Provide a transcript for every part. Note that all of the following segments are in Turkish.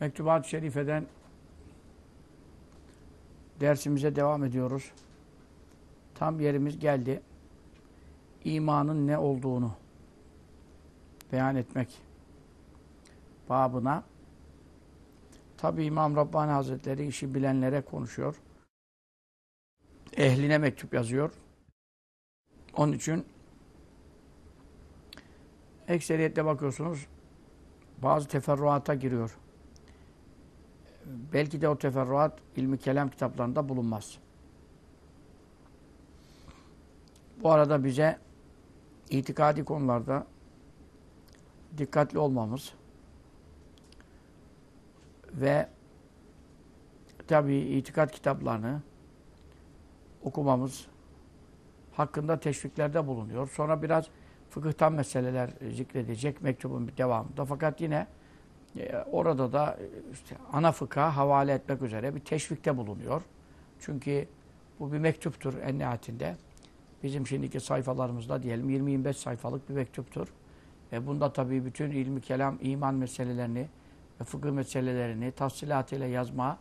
Mektubat-ı Şerife'den dersimize devam ediyoruz. Tam yerimiz geldi. İmanın ne olduğunu beyan etmek babına. Tabi İmam Rabbani Hazretleri işi bilenlere konuşuyor. Ehline mektup yazıyor. Onun için ekseriyetle bakıyorsunuz bazı teferruata giriyor. Belki de o teferruat ilmi kelam kitaplarında bulunmaz. Bu arada bize itikadi konularda dikkatli olmamız ve tabi itikat kitaplarını okumamız hakkında teşviklerde bulunuyor. Sonra biraz fıkıhtan meseleler zikredecek mektubun bir devamında. Fakat yine e, orada da işte ana fıkha havale etmek üzere bir teşvikte bulunuyor. Çünkü bu bir mektuptur en nihayetinde. Bizim şimdiki sayfalarımızda diyelim 20-25 sayfalık bir mektuptur. E bunda tabii bütün ilmi kelam, iman meselelerini ve fıkıh meselelerini tafsilatıyla yazma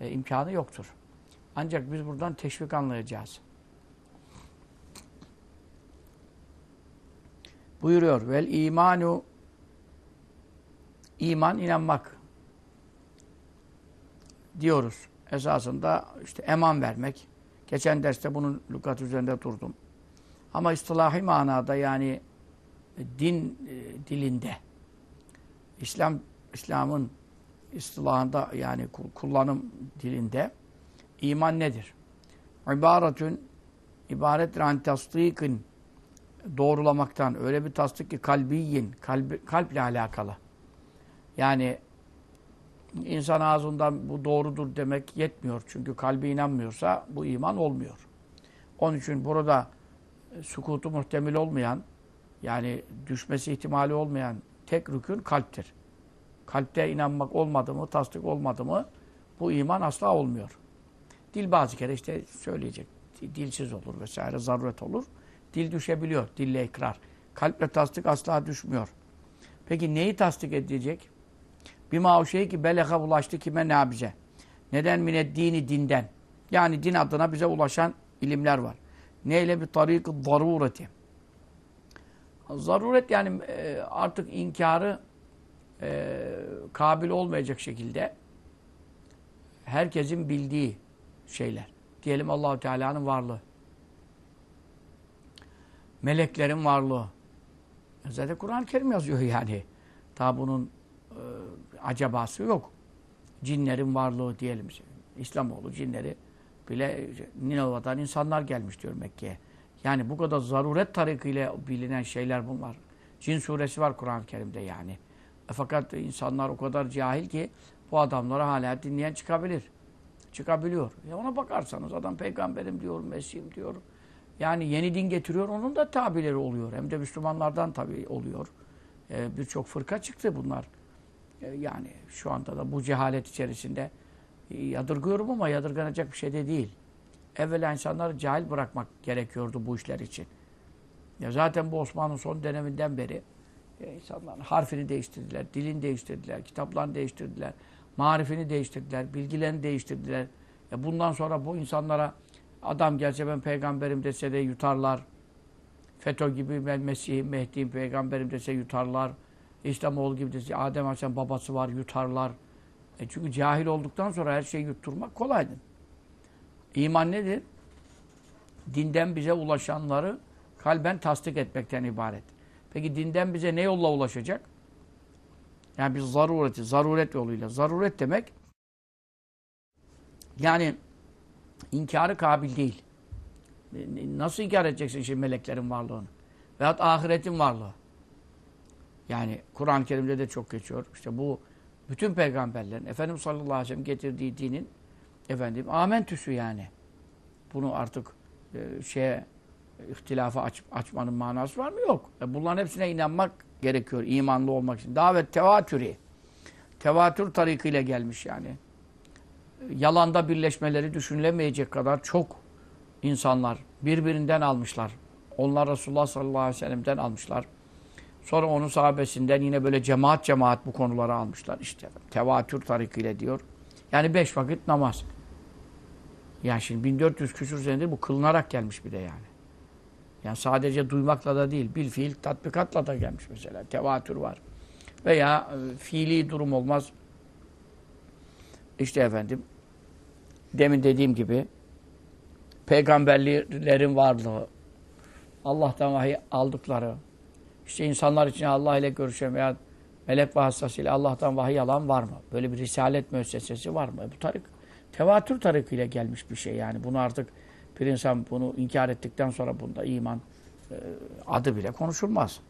e, imkanı yoktur. Ancak biz buradan teşvik anlayacağız. Buyuruyor. Vel imanu iman inanmak diyoruz. Esasında işte eman vermek. Geçen derste bunun lügat üzerinde durdum. Ama istilahi manada yani din e, dilinde İslam İslam'ın istilahında yani kullanım dilinde iman nedir? İbaretün ibarettir an tasdikin doğrulamaktan öyle bir tasdik ki kalbiyin kalp, kalple alakalı. Yani insan ağzından bu doğrudur demek yetmiyor. Çünkü kalbi inanmıyorsa bu iman olmuyor. Onun için burada sukutu muhtemel olmayan yani düşmesi ihtimali olmayan tek rükün kalptir. Kalpte inanmak olmadı mı, tasdik olmadı mı bu iman asla olmuyor. Dil bazı kere işte söyleyecek. Dilsiz olur vesaire, zaruret olur. Dil düşebiliyor, dille ikrar. Kalple tasdik asla düşmüyor. Peki neyi tasdik edecek? Bima o şey ki beleha ulaştı kime ne bize? Neden minet dini dinden? Yani din adına bize ulaşan ilimler var. Neyle bir tarik-ı zarureti. Zaruret yani e, artık inkarı e, kabil olmayacak şekilde herkesin bildiği şeyler. Diyelim Allahu Teala'nın varlığı. Meleklerin varlığı. Zaten Kur'an-ı Kerim yazıyor yani. Ta bunun e, acabası yok. Cinlerin varlığı diyelim. İslamoğlu cinleri bile Ninova'dan insanlar gelmiş diyor Mekke'ye. Yani bu kadar zaruret tarikiyle bilinen şeyler bunlar. Cin suresi var Kur'an-ı Kerim'de yani. E fakat insanlar o kadar cahil ki bu adamlara hala dinleyen çıkabilir. Çıkabiliyor. Ya ona bakarsanız adam peygamberim diyor, Mesih'im diyor. Yani yeni din getiriyor. Onun da tabileri oluyor. Hem de Müslümanlardan tabi oluyor. Ee, Birçok fırka çıktı bunlar. Ee, yani şu anda da bu cehalet içerisinde e, yadırgıyorum ama yadırganacak bir şey de değil. Evvela insanları cahil bırakmak gerekiyordu bu işler için. Ya zaten bu Osmanlı son döneminden beri e, insanların harfini değiştirdiler, dilini değiştirdiler, kitaplarını değiştirdiler, marifini değiştirdiler, bilgilerini değiştirdiler. E bundan sonra bu insanlara adam gelse ben peygamberim dese de yutarlar. FETÖ gibi ben Mesih'im, Mehdi'yim, peygamberim dese yutarlar. İslamoğlu gibi de Adem Aleyhisselam babası var yutarlar. E çünkü cahil olduktan sonra her şeyi yutturmak kolaydır. İman nedir? Dinden bize ulaşanları kalben tasdik etmekten ibaret. Peki dinden bize ne yolla ulaşacak? Yani biz zarureti, zaruret yoluyla. Zaruret demek yani inkarı kabil değil. Nasıl inkar edeceksin şimdi meleklerin varlığını? Veyahut ahiretin varlığı. Yani Kur'an-ı Kerim'de de çok geçiyor. İşte bu bütün peygamberlerin Efendimiz sallallahu aleyhi ve sellem getirdiği dinin efendim amentüsü yani. Bunu artık e, şeye ihtilafa aç, açmanın manası var mı? Yok. E bunların hepsine inanmak gerekiyor imanlı olmak için. Davet tevatürü. Tevatür tarikıyla gelmiş yani. Yalanda birleşmeleri düşünülemeyecek kadar çok insanlar birbirinden almışlar. Onlar Resulullah sallallahu aleyhi ve sellem'den almışlar. Sonra onun sahabesinden yine böyle cemaat cemaat bu konuları almışlar. İşte tevatür tarikiyle diyor. Yani beş vakit namaz. Yani şimdi 1400 küsur senedir bu kılınarak gelmiş bir de yani. Yani sadece duymakla da değil, bil fiil tatbikatla da gelmiş mesela. Tevatür var. Veya e, fiili durum olmaz. İşte efendim, demin dediğim gibi peygamberlerin varlığı, Allah'tan vahiy aldıkları, işte insanlar için Allah ile görüşen veya melek vasıtasıyla Allah'tan vahiy alan var mı? Böyle bir risalet müessesesi var mı? Bu tarik, tevatür tarikiyle gelmiş bir şey yani. Bunu artık bir insan bunu inkar ettikten sonra bunda iman e, adı bile konuşulmaz.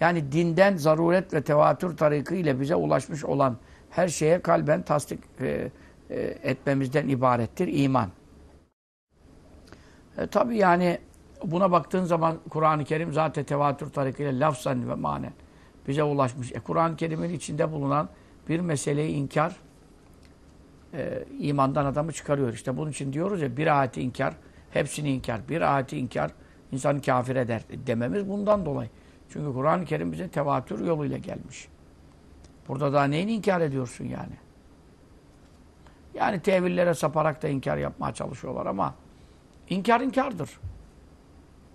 Yani dinden zaruret ve tevatür tarikiyle bize ulaşmış olan her şeye kalben tasdik e, e, etmemizden ibarettir iman. E, Tabi yani buna baktığın zaman Kur'an-ı Kerim zaten tevatür tarikiyle lafzan ve manen bize ulaşmış. E, Kur'an-ı Kerim'in içinde bulunan bir meseleyi inkar e, imandan adamı çıkarıyor. İşte bunun için diyoruz ya bir ayeti inkar, hepsini inkar. Bir ayeti inkar insanı kafir eder dememiz bundan dolayı. Çünkü Kur'an-ı Kerim bize tevatür yoluyla gelmiş. Burada daha neyini inkar ediyorsun yani? Yani tevillere saparak da inkar yapmaya çalışıyorlar ama inkar inkardır.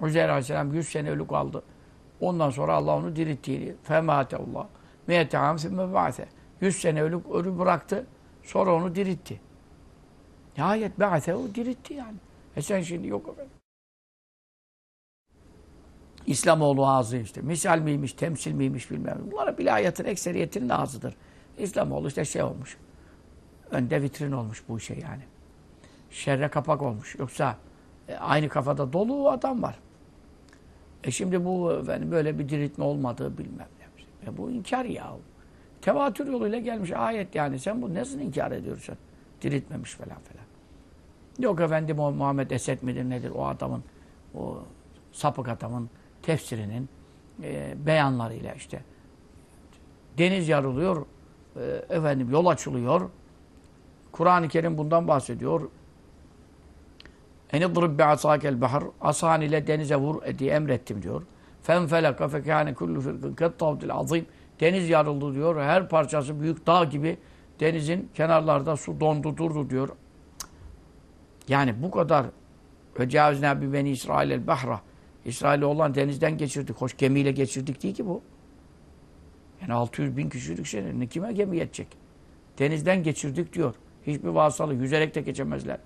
Uzeyr Aleyhisselam 100 sene ölü kaldı. Ondan sonra Allah onu dirittiğini femate Allah. Miyeteham sümme ba'se. 100 sene ölü, ölü bıraktı. Sonra onu diritti. Nihayet ba'sehu diritti yani. E sen şimdi yok efendim. İslamoğlu ağzı işte. Misal miymiş, temsil miymiş bilmem. Bunlara bilayatın ekseriyetinin ağzıdır. İslamoğlu işte şey olmuş. Önde vitrin olmuş bu işe yani. Şerre kapak olmuş. Yoksa e, aynı kafada dolu adam var. E şimdi bu efendim, böyle bir diriltme olmadığı bilmem ne. E bu inkar ya. Tevatür yoluyla gelmiş ayet yani. Sen bu nasıl inkar ediyorsun? Diriltmemiş falan falan. Yok efendim o Muhammed Esed midir nedir o adamın o sapık adamın tefsirinin e, beyanlarıyla işte deniz yarılıyor e, efendim yol açılıyor Kur'an-ı Kerim bundan bahsediyor enidrib bi asakel bahar asan ile denize vur diye emrettim diyor fenfelaka fekâne kullu firkın kettavdil azim deniz yarıldı diyor her parçası büyük dağ gibi denizin kenarlarda su dondu durdu diyor yani bu kadar ve cavizna bi beni İsrail el bahra İsrail'i olan denizden geçirdik. Hoş gemiyle geçirdik değil ki bu. Yani 600 bin kişilik şey. Kime gemi yetecek? Denizden geçirdik diyor. Hiçbir vasıtalı. Yüzerek de geçemezler.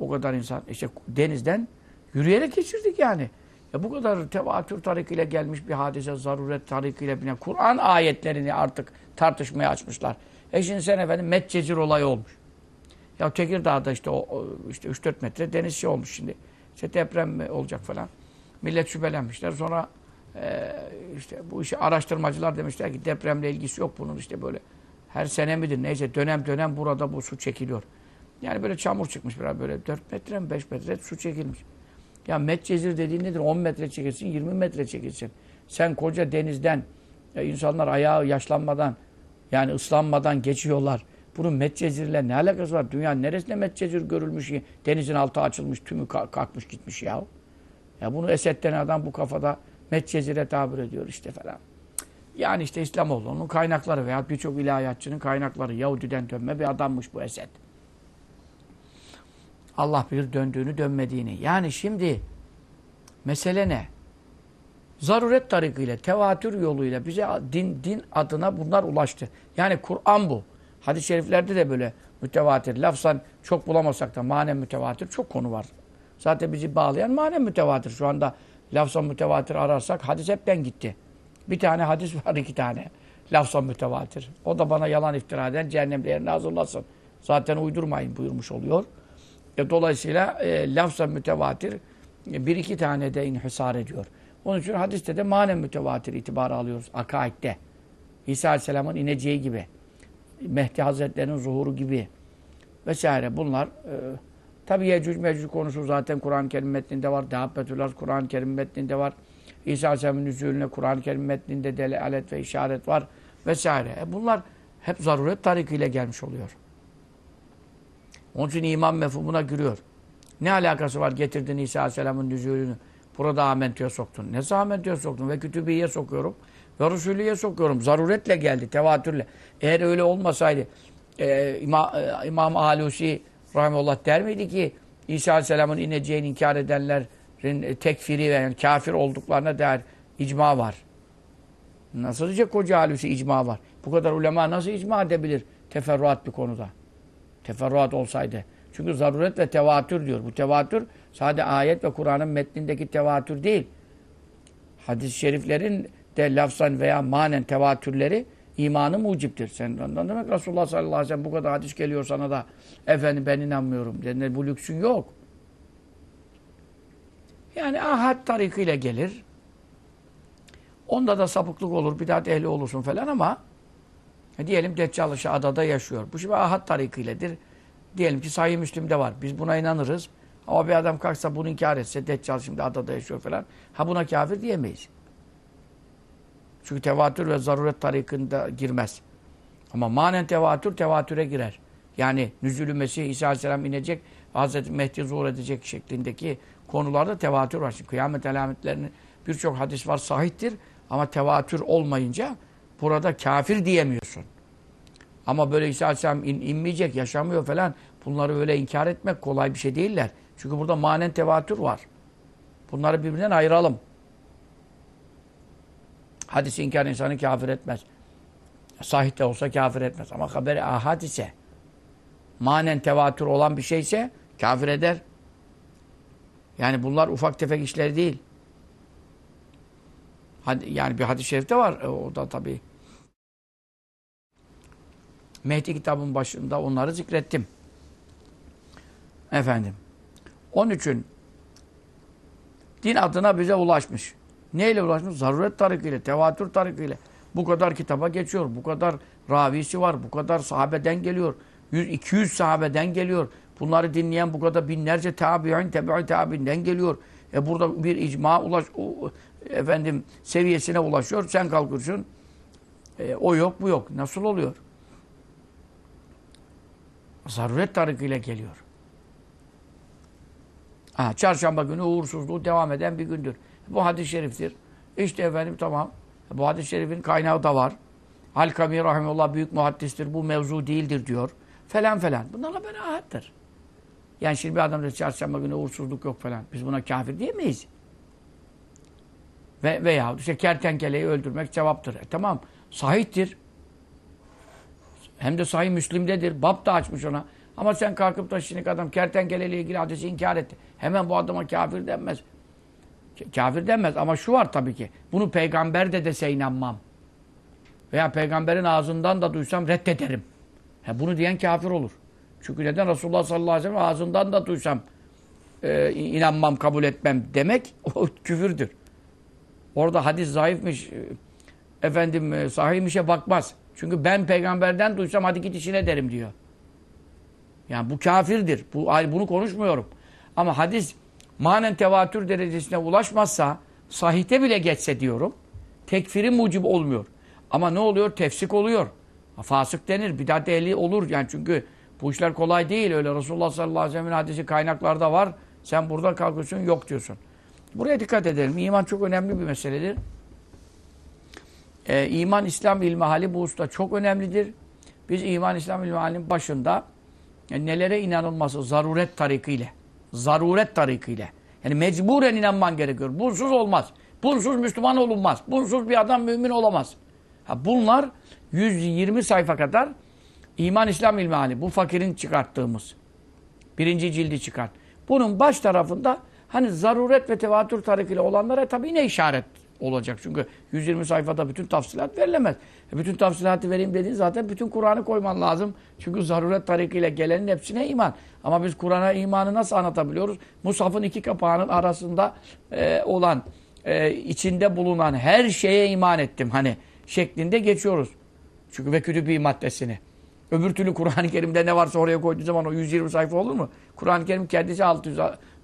O kadar insan. İşte denizden yürüyerek geçirdik yani. Ya bu kadar tevatür tarikiyle gelmiş bir hadise, zaruret tarikiyle binen Kur'an ayetlerini artık tartışmaya açmışlar. E şimdi sen efendim Metcezir olayı olmuş. Ya Tekirdağ'da işte o, işte 3-4 metre deniz şey olmuş şimdi. İşte deprem olacak falan. Millet şüphelenmişler. Sonra e, işte bu işi araştırmacılar demişler ki depremle ilgisi yok bunun işte böyle. Her sene midir neyse dönem dönem burada bu su çekiliyor. Yani böyle çamur çıkmış biraz böyle 4 metre mi 5 metre su çekilmiş. Ya Medcezir dediğin nedir? 10 metre çekilsin 20 metre çekilsin. Sen koca denizden ya insanlar ayağı yaşlanmadan yani ıslanmadan geçiyorlar. Bunun Medcezir'le ne alakası var? Dünyanın neresinde Medcezir görülmüş? Denizin altı açılmış, tümü kalkmış gitmiş ya. Ya bunu Esed'den adam bu kafada Medcezir'e tabir ediyor işte falan. Yani işte İslamoğlu'nun kaynakları veya birçok ilahiyatçının kaynakları Yahudiden dönme bir adammış bu Esed. Allah bir döndüğünü dönmediğini. Yani şimdi mesele ne? zaruret tarikıyla, tevatür yoluyla bize din din adına bunlar ulaştı. Yani Kur'an bu. Hadis-i şeriflerde de böyle mütevatir. Lafzan çok bulamasak da manen mütevatir çok konu var. Zaten bizi bağlayan manen mütevatir. Şu anda lafzan mütevatir ararsak hadis hepten gitti. Bir tane hadis var iki tane. Lafzan mütevatir. O da bana yalan iftira eden cehennemde yerini hazırlasın. Zaten uydurmayın buyurmuş oluyor. E, dolayısıyla e, lafzan mütevatir e, bir iki tane de inhisar ediyor. Onun için hadiste de manen mütevatir itibarı alıyoruz. Akaidde. İsa Aleyhisselam'ın ineceği gibi. Mehdi Hazretleri'nin zuhuru gibi. Vesaire bunlar e, tabi Yecüc Mecüc konusu zaten Kur'an-ı Kerim metninde var. Dahabbetül Kur'an-ı Kerim metninde var. İsa Aleyhisselam'ın nüzulüne Kur'an-ı Kerim metninde delalet ve işaret var. Vesaire. E bunlar hep zaruret tarikiyle gelmiş oluyor. Onun için iman mefhumuna giriyor. Ne alakası var getirdin İsa Aleyhisselam'ın nüzulünü? Burada amentüye soktun. Ne amentüye soktun? Ve kütübiye sokuyorum. Ve Resulü'ye sokuyorum. Zaruretle geldi, tevatürle. Eğer öyle olmasaydı e, İma, e, İmam Alusi Rahimullah der miydi ki İsa Aleyhisselam'ın ineceğini inkar edenlerin tekfiri ve yani kafir olduklarına dair icma var. Nasıl diyecek koca Alusi icma var? Bu kadar ulema nasıl icma edebilir teferruat bir konuda? Teferruat olsaydı. Çünkü zaruret ve tevatür diyor. Bu tevatür sadece ayet ve Kur'an'ın metnindeki tevatür değil. Hadis-i şeriflerin de lafzan veya manen tevatürleri imanı muciptir. Sen ondan demek Resulullah sallallahu aleyhi ve sellem bu kadar hadis geliyor sana da efendim ben inanmıyorum. Yani bu lüksün yok. Yani ahad tarikiyle gelir. Onda da sapıklık olur, bidat ehli olursun falan ama e, diyelim Deccal adada yaşıyor. Bu şimdi ahad tarikiyledir. Diyelim ki Sahih Müslim'de var. Biz buna inanırız. Ama bir adam kalksa bunu inkar etse, Deccal şimdi adada yaşıyor falan. Ha buna kafir diyemeyiz. Çünkü tevatür ve zaruret tarikinde girmez. Ama manen tevatür, tevatüre girer. Yani nüzülü Mesih İsa Aleyhisselam inecek, Hazreti Mehdi zuhur edecek şeklindeki konularda tevatür var. Şimdi kıyamet alametlerinin birçok hadis var, sahiptir. Ama tevatür olmayınca burada kafir diyemiyorsun. Ama böyle İsa Aleyhisselam in, inmeyecek, yaşamıyor falan. Bunları öyle inkar etmek kolay bir şey değiller. Çünkü burada manen tevatür var. Bunları birbirinden ayıralım. Hadis inkar insanı kafir etmez. Sahih de olsa kafir etmez. Ama haberi ahad ise manen tevatür olan bir şeyse kafir eder. Yani bunlar ufak tefek işleri değil. Yani bir hadis-i şerifte var. E, o da tabii Mehdi kitabın başında onları zikrettim. Efendim. Onun için din adına bize ulaşmış. Neyle ulaşmış? Zaruret tarikiyle, tevatür tarikiyle. Bu kadar kitaba geçiyor. Bu kadar ravisi var. Bu kadar sahabeden geliyor. 100-200 sahabeden geliyor. Bunları dinleyen bu kadar binlerce tabi'in, tebi'i tabi'inden geliyor. E burada bir icma ulaş, efendim seviyesine ulaşıyor. Sen kalkıyorsun. E, o yok, bu yok. Nasıl oluyor? Zaruret tarikiyle geliyor. Ha, çarşamba günü uğursuzluğu devam eden bir gündür. Bu hadis-i şeriftir. İşte efendim tamam. Bu hadis-i şerifin kaynağı da var. Halkami Rahimullah büyük muhaddistir. Bu mevzu değildir diyor. Falan falan. Bunlar haber ahattır. Yani şimdi bir adam da çarşamba günü uğursuzluk yok falan. Biz buna kafir diyemeyiz. Ve, veya işte kertenkeleyi öldürmek cevaptır. E, tamam. Sahihtir. Hem de sahih Müslim'dedir. Bab da açmış ona. Ama sen kalkıp da şimdi adam kertenkeleyle ilgili hadisi inkar etti. Hemen bu adama kafir denmez. Kafir denmez ama şu var tabii ki. Bunu peygamber de dese inanmam. Veya peygamberin ağzından da duysam reddederim. He, bunu diyen kafir olur. Çünkü neden Resulullah sallallahu aleyhi ve sellem ağzından da duysam e, inanmam, kabul etmem demek o küfürdür. Orada hadis zayıfmış, efendim e, sahihmişe bakmaz. Çünkü ben peygamberden duysam hadi git işine derim diyor. Yani bu kafirdir. Bu, bunu konuşmuyorum. Ama hadis manen tevatür derecesine ulaşmazsa, sahite bile geçse diyorum, tekfirin mucib olmuyor. Ama ne oluyor? Tefsik oluyor. Fasık denir, bidat ehli olur. Yani çünkü bu işler kolay değil. Öyle Resulullah sallallahu aleyhi ve sellem'in hadisi kaynaklarda var. Sen burada kalkıyorsun, yok diyorsun. Buraya dikkat edelim. İman çok önemli bir meseledir. Ee, iman, İslam ilmihali bu usta çok önemlidir. Biz iman, İslam ilmihalinin başında yani nelere inanılması zaruret tarikiyle. Zaruret tarikiyle. Yani mecburen inanman gerekiyor. Bunsuz olmaz. Bunsuz Müslüman olunmaz. Bunsuz bir adam mümin olamaz. Ha, bunlar 120 sayfa kadar İman İslam İlmihali. Bu fakirin çıkarttığımız. Birinci cildi çıkart. Bunun baş tarafında hani zaruret ve tevatür tarifiyle olanlara tabii yine işaret olacak. Çünkü 120 sayfada bütün tafsilat verilemez. E bütün tafsilatı vereyim dediğin zaten bütün Kur'an'ı koyman lazım. Çünkü zaruret tarikiyle gelenin hepsine iman. Ama biz Kur'an'a imanı nasıl anlatabiliyoruz? Musaf'ın iki kapağının arasında e, olan, e, içinde bulunan her şeye iman ettim. Hani şeklinde geçiyoruz. Çünkü ve kütübü maddesini. Öbür türlü Kur'an-ı Kerim'de ne varsa oraya koyduğu zaman o 120 sayfa olur mu? Kur'an-ı Kerim kendisi 600,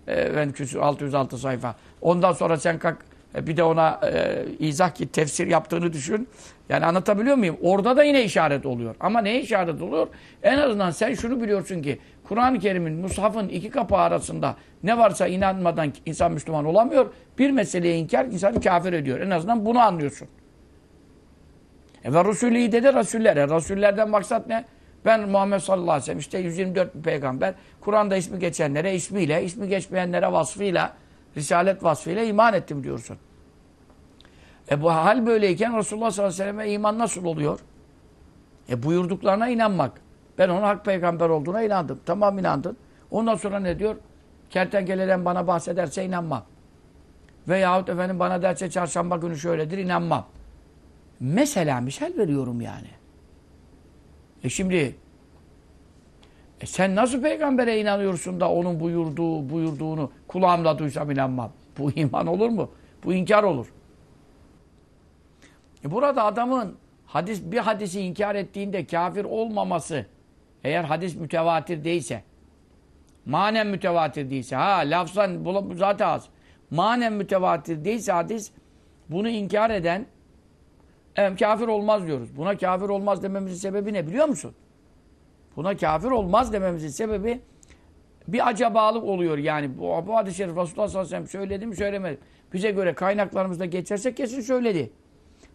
e, 606 sayfa. Ondan sonra sen kalk e, bir de ona e, izah ki tefsir yaptığını düşün. Yani anlatabiliyor muyum? Orada da yine işaret oluyor. Ama ne işaret oluyor? En azından sen şunu biliyorsun ki Kur'an-ı Kerim'in, Mushaf'ın iki kapağı arasında ne varsa inanmadan insan Müslüman olamıyor. Bir meseleye inkar insanı kafir ediyor. En azından bunu anlıyorsun. E ve Resulü de de Resuller. E, Resullerden maksat ne? Ben Muhammed sallallahu aleyhi ve sellem işte 124 peygamber. Kur'an'da ismi geçenlere ismiyle, ismi geçmeyenlere vasfıyla, risalet vasfıyla iman ettim diyorsun. E bu hal böyleyken Resulullah sallallahu aleyhi ve selleme iman nasıl oluyor? E buyurduklarına inanmak. Ben onun hak peygamber olduğuna inandım. Tamam inandın. Ondan sonra ne diyor? Kertenkeleden bana bahsederse inanmam. Veyahut efendim bana derse çarşamba günü şöyledir inanmam. Mesela misal veriyorum yani. E şimdi e sen nasıl peygambere inanıyorsun da onun buyurduğu, buyurduğunu kulağımla duysam inanmam. Bu iman olur mu? Bu inkar olur. E burada adamın hadis bir hadisi inkar ettiğinde kafir olmaması eğer hadis mütevatir değilse manen mütevatir değilse ha lafzan zaten az. Manen mütevatir değilse hadis bunu inkar eden Evet, kafir olmaz diyoruz. Buna kafir olmaz dememizin sebebi ne biliyor musun? Buna kafir olmaz dememizin sebebi bir acabalık oluyor yani. Bu, bu hadis-i şerif Resulullah sallallahu aleyhi ve sellem söyledi mi söylemedi. Bize göre kaynaklarımızda geçerse kesin söyledi.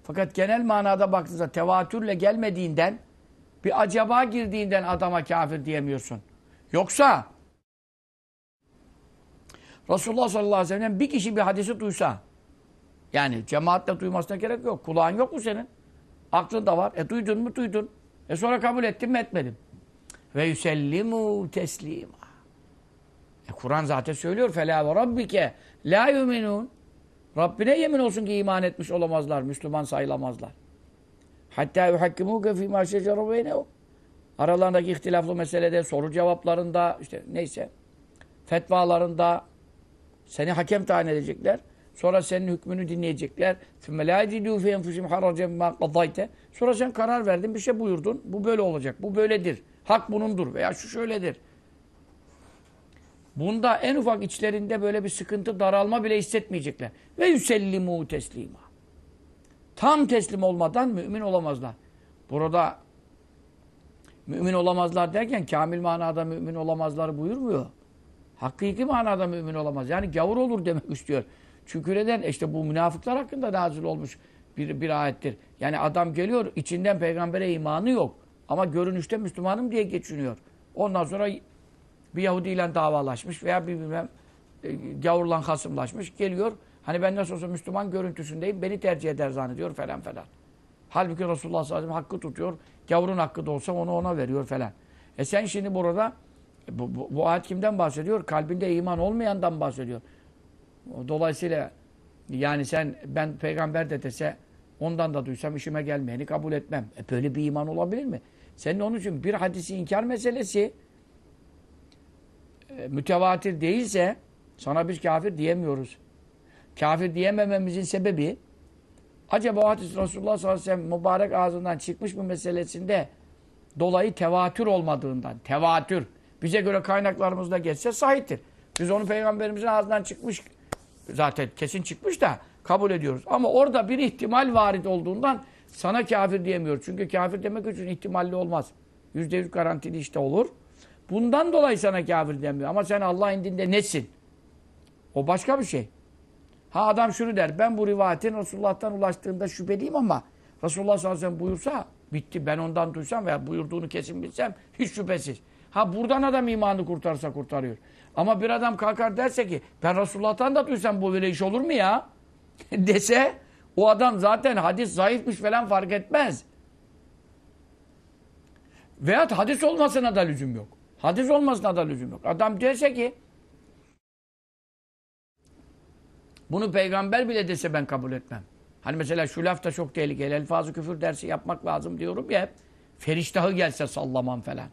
Fakat genel manada baktığınızda tevatürle gelmediğinden bir acaba girdiğinden adama kafir diyemiyorsun. Yoksa Resulullah sallallahu aleyhi ve sellem bir kişi bir hadisi duysa yani cemaatle duymasına gerek yok. Kulağın yok mu senin? Aklın da var. E duydun mu? Duydun. E sonra kabul ettim mi? Etmedim. Ve yüsellimu teslima. E Kur'an zaten söylüyor. Fela ve rabbike la yuminun. Rabbine yemin olsun ki iman etmiş olamazlar. Müslüman sayılamazlar. Hatta yuhakkimuke fîmâ şecere beynehum. Aralarındaki ihtilaflı meselede, soru cevaplarında, işte neyse, fetvalarında seni hakem tayin edecekler. Sonra senin hükmünü dinleyecekler. Sonra sen karar verdin, bir şey buyurdun. Bu böyle olacak, bu böyledir. Hak bunundur veya şu şöyledir. Bunda en ufak içlerinde böyle bir sıkıntı, daralma bile hissetmeyecekler. Ve yüsellimu teslima. Tam teslim olmadan mümin olamazlar. Burada mümin olamazlar derken kamil manada mümin olamazlar buyurmuyor. Hakiki manada mümin olamaz. Yani gavur olur demek istiyor. Çünkü neden? İşte bu münafıklar hakkında nazil olmuş bir, bir ayettir. Yani adam geliyor, içinden peygambere imanı yok. Ama görünüşte Müslümanım diye geçiniyor. Ondan sonra bir Yahudi ile davalaşmış veya bir bilmem e, gavurla hasımlaşmış. Geliyor, hani ben nasıl olsa Müslüman görüntüsündeyim, beni tercih eder zannediyor falan falan. Halbuki Resulullah sallallahu aleyhi ve sellem hakkı tutuyor. Gavurun hakkı da olsa onu ona veriyor falan. E sen şimdi burada, bu, bu, bu ayet kimden bahsediyor? Kalbinde iman olmayandan bahsediyor. Dolayısıyla yani sen ben peygamber de dese ondan da duysam işime gelmeyeni kabul etmem. E böyle bir iman olabilir mi? Senin onun için bir hadisi inkar meselesi e, mütevatir değilse sana biz kafir diyemiyoruz. Kafir diyemememizin sebebi acaba o hadis Resulullah sallallahu aleyhi ve sellem mübarek ağzından çıkmış mı meselesinde dolayı tevatür olmadığından. Tevatür. Bize göre kaynaklarımızda geçse sahiptir. Biz onu peygamberimizin ağzından çıkmış zaten kesin çıkmış da kabul ediyoruz. Ama orada bir ihtimal varit olduğundan sana kafir diyemiyor. Çünkü kafir demek için ihtimalli olmaz. Yüzde yüz garantili işte olur. Bundan dolayı sana kafir demiyor. Ama sen Allah indinde nesin? O başka bir şey. Ha adam şunu der. Ben bu rivayetin Resulullah'tan ulaştığında şüpheliyim ama Resulullah sallallahu aleyhi ve sellem buyursa bitti. Ben ondan duysam veya buyurduğunu kesin bilsem hiç şüphesiz. Ha buradan adam imanı kurtarsa kurtarıyor. Ama bir adam kalkar derse ki ben Resulullah'tan da duysam bu böyle iş olur mu ya? dese o adam zaten hadis zayıfmış falan fark etmez. Veyahut hadis olmasına da lüzum yok. Hadis olmasına da lüzum yok. Adam dese ki bunu peygamber bile dese ben kabul etmem. Hani mesela şu laf da çok tehlikeli. Elfazı küfür dersi yapmak lazım diyorum ya hep. Feriştahı gelse sallamam falan.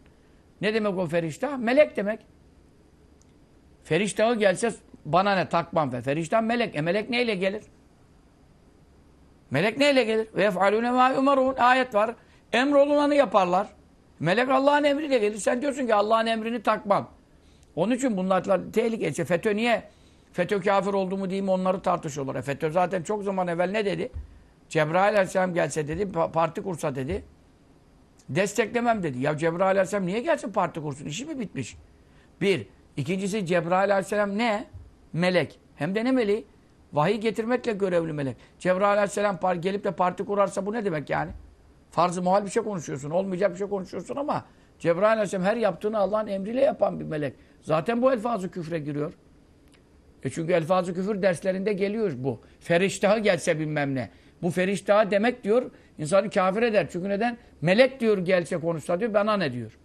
Ne demek o feriştah? Melek demek. Feriştahı gelse bana ne takmam fe. Feriştah melek. E melek neyle gelir? Melek neyle gelir? Ve yef'alûne mâ yumarûn. Ayet var. Emrolunanı yaparlar. Melek Allah'ın emriyle gelir. Sen diyorsun ki Allah'ın emrini takmam. Onun için bunlar tehlikeli. İşte FETÖ niye? FETÖ kafir oldu mu mi onları tartışıyorlar. E FETÖ zaten çok zaman evvel ne dedi? Cebrail Aleyhisselam gelse dedi, parti kursa dedi. Desteklemem dedi. Ya Cebrail Aleyhisselam niye gelsin parti kursun? İşi mi bitmiş? Bir. İkincisi Cebrail Aleyhisselam ne? Melek. Hem de ne meleği? Vahiy getirmekle görevli melek. Cebrail Aleyhisselam gelip de parti kurarsa bu ne demek yani? Farz-ı muhal bir şey konuşuyorsun. Olmayacak bir şey konuşuyorsun ama Cebrail Aleyhisselam her yaptığını Allah'ın emriyle yapan bir melek. Zaten bu elfazı küfre giriyor. E çünkü elfazı küfür derslerinde geliyor bu. Feriştahı gelse bilmem ne. Bu feriştahı demek diyor insanı kafir eder. Çünkü neden? Melek diyor gelse konuşsa diyor bana ne diyor.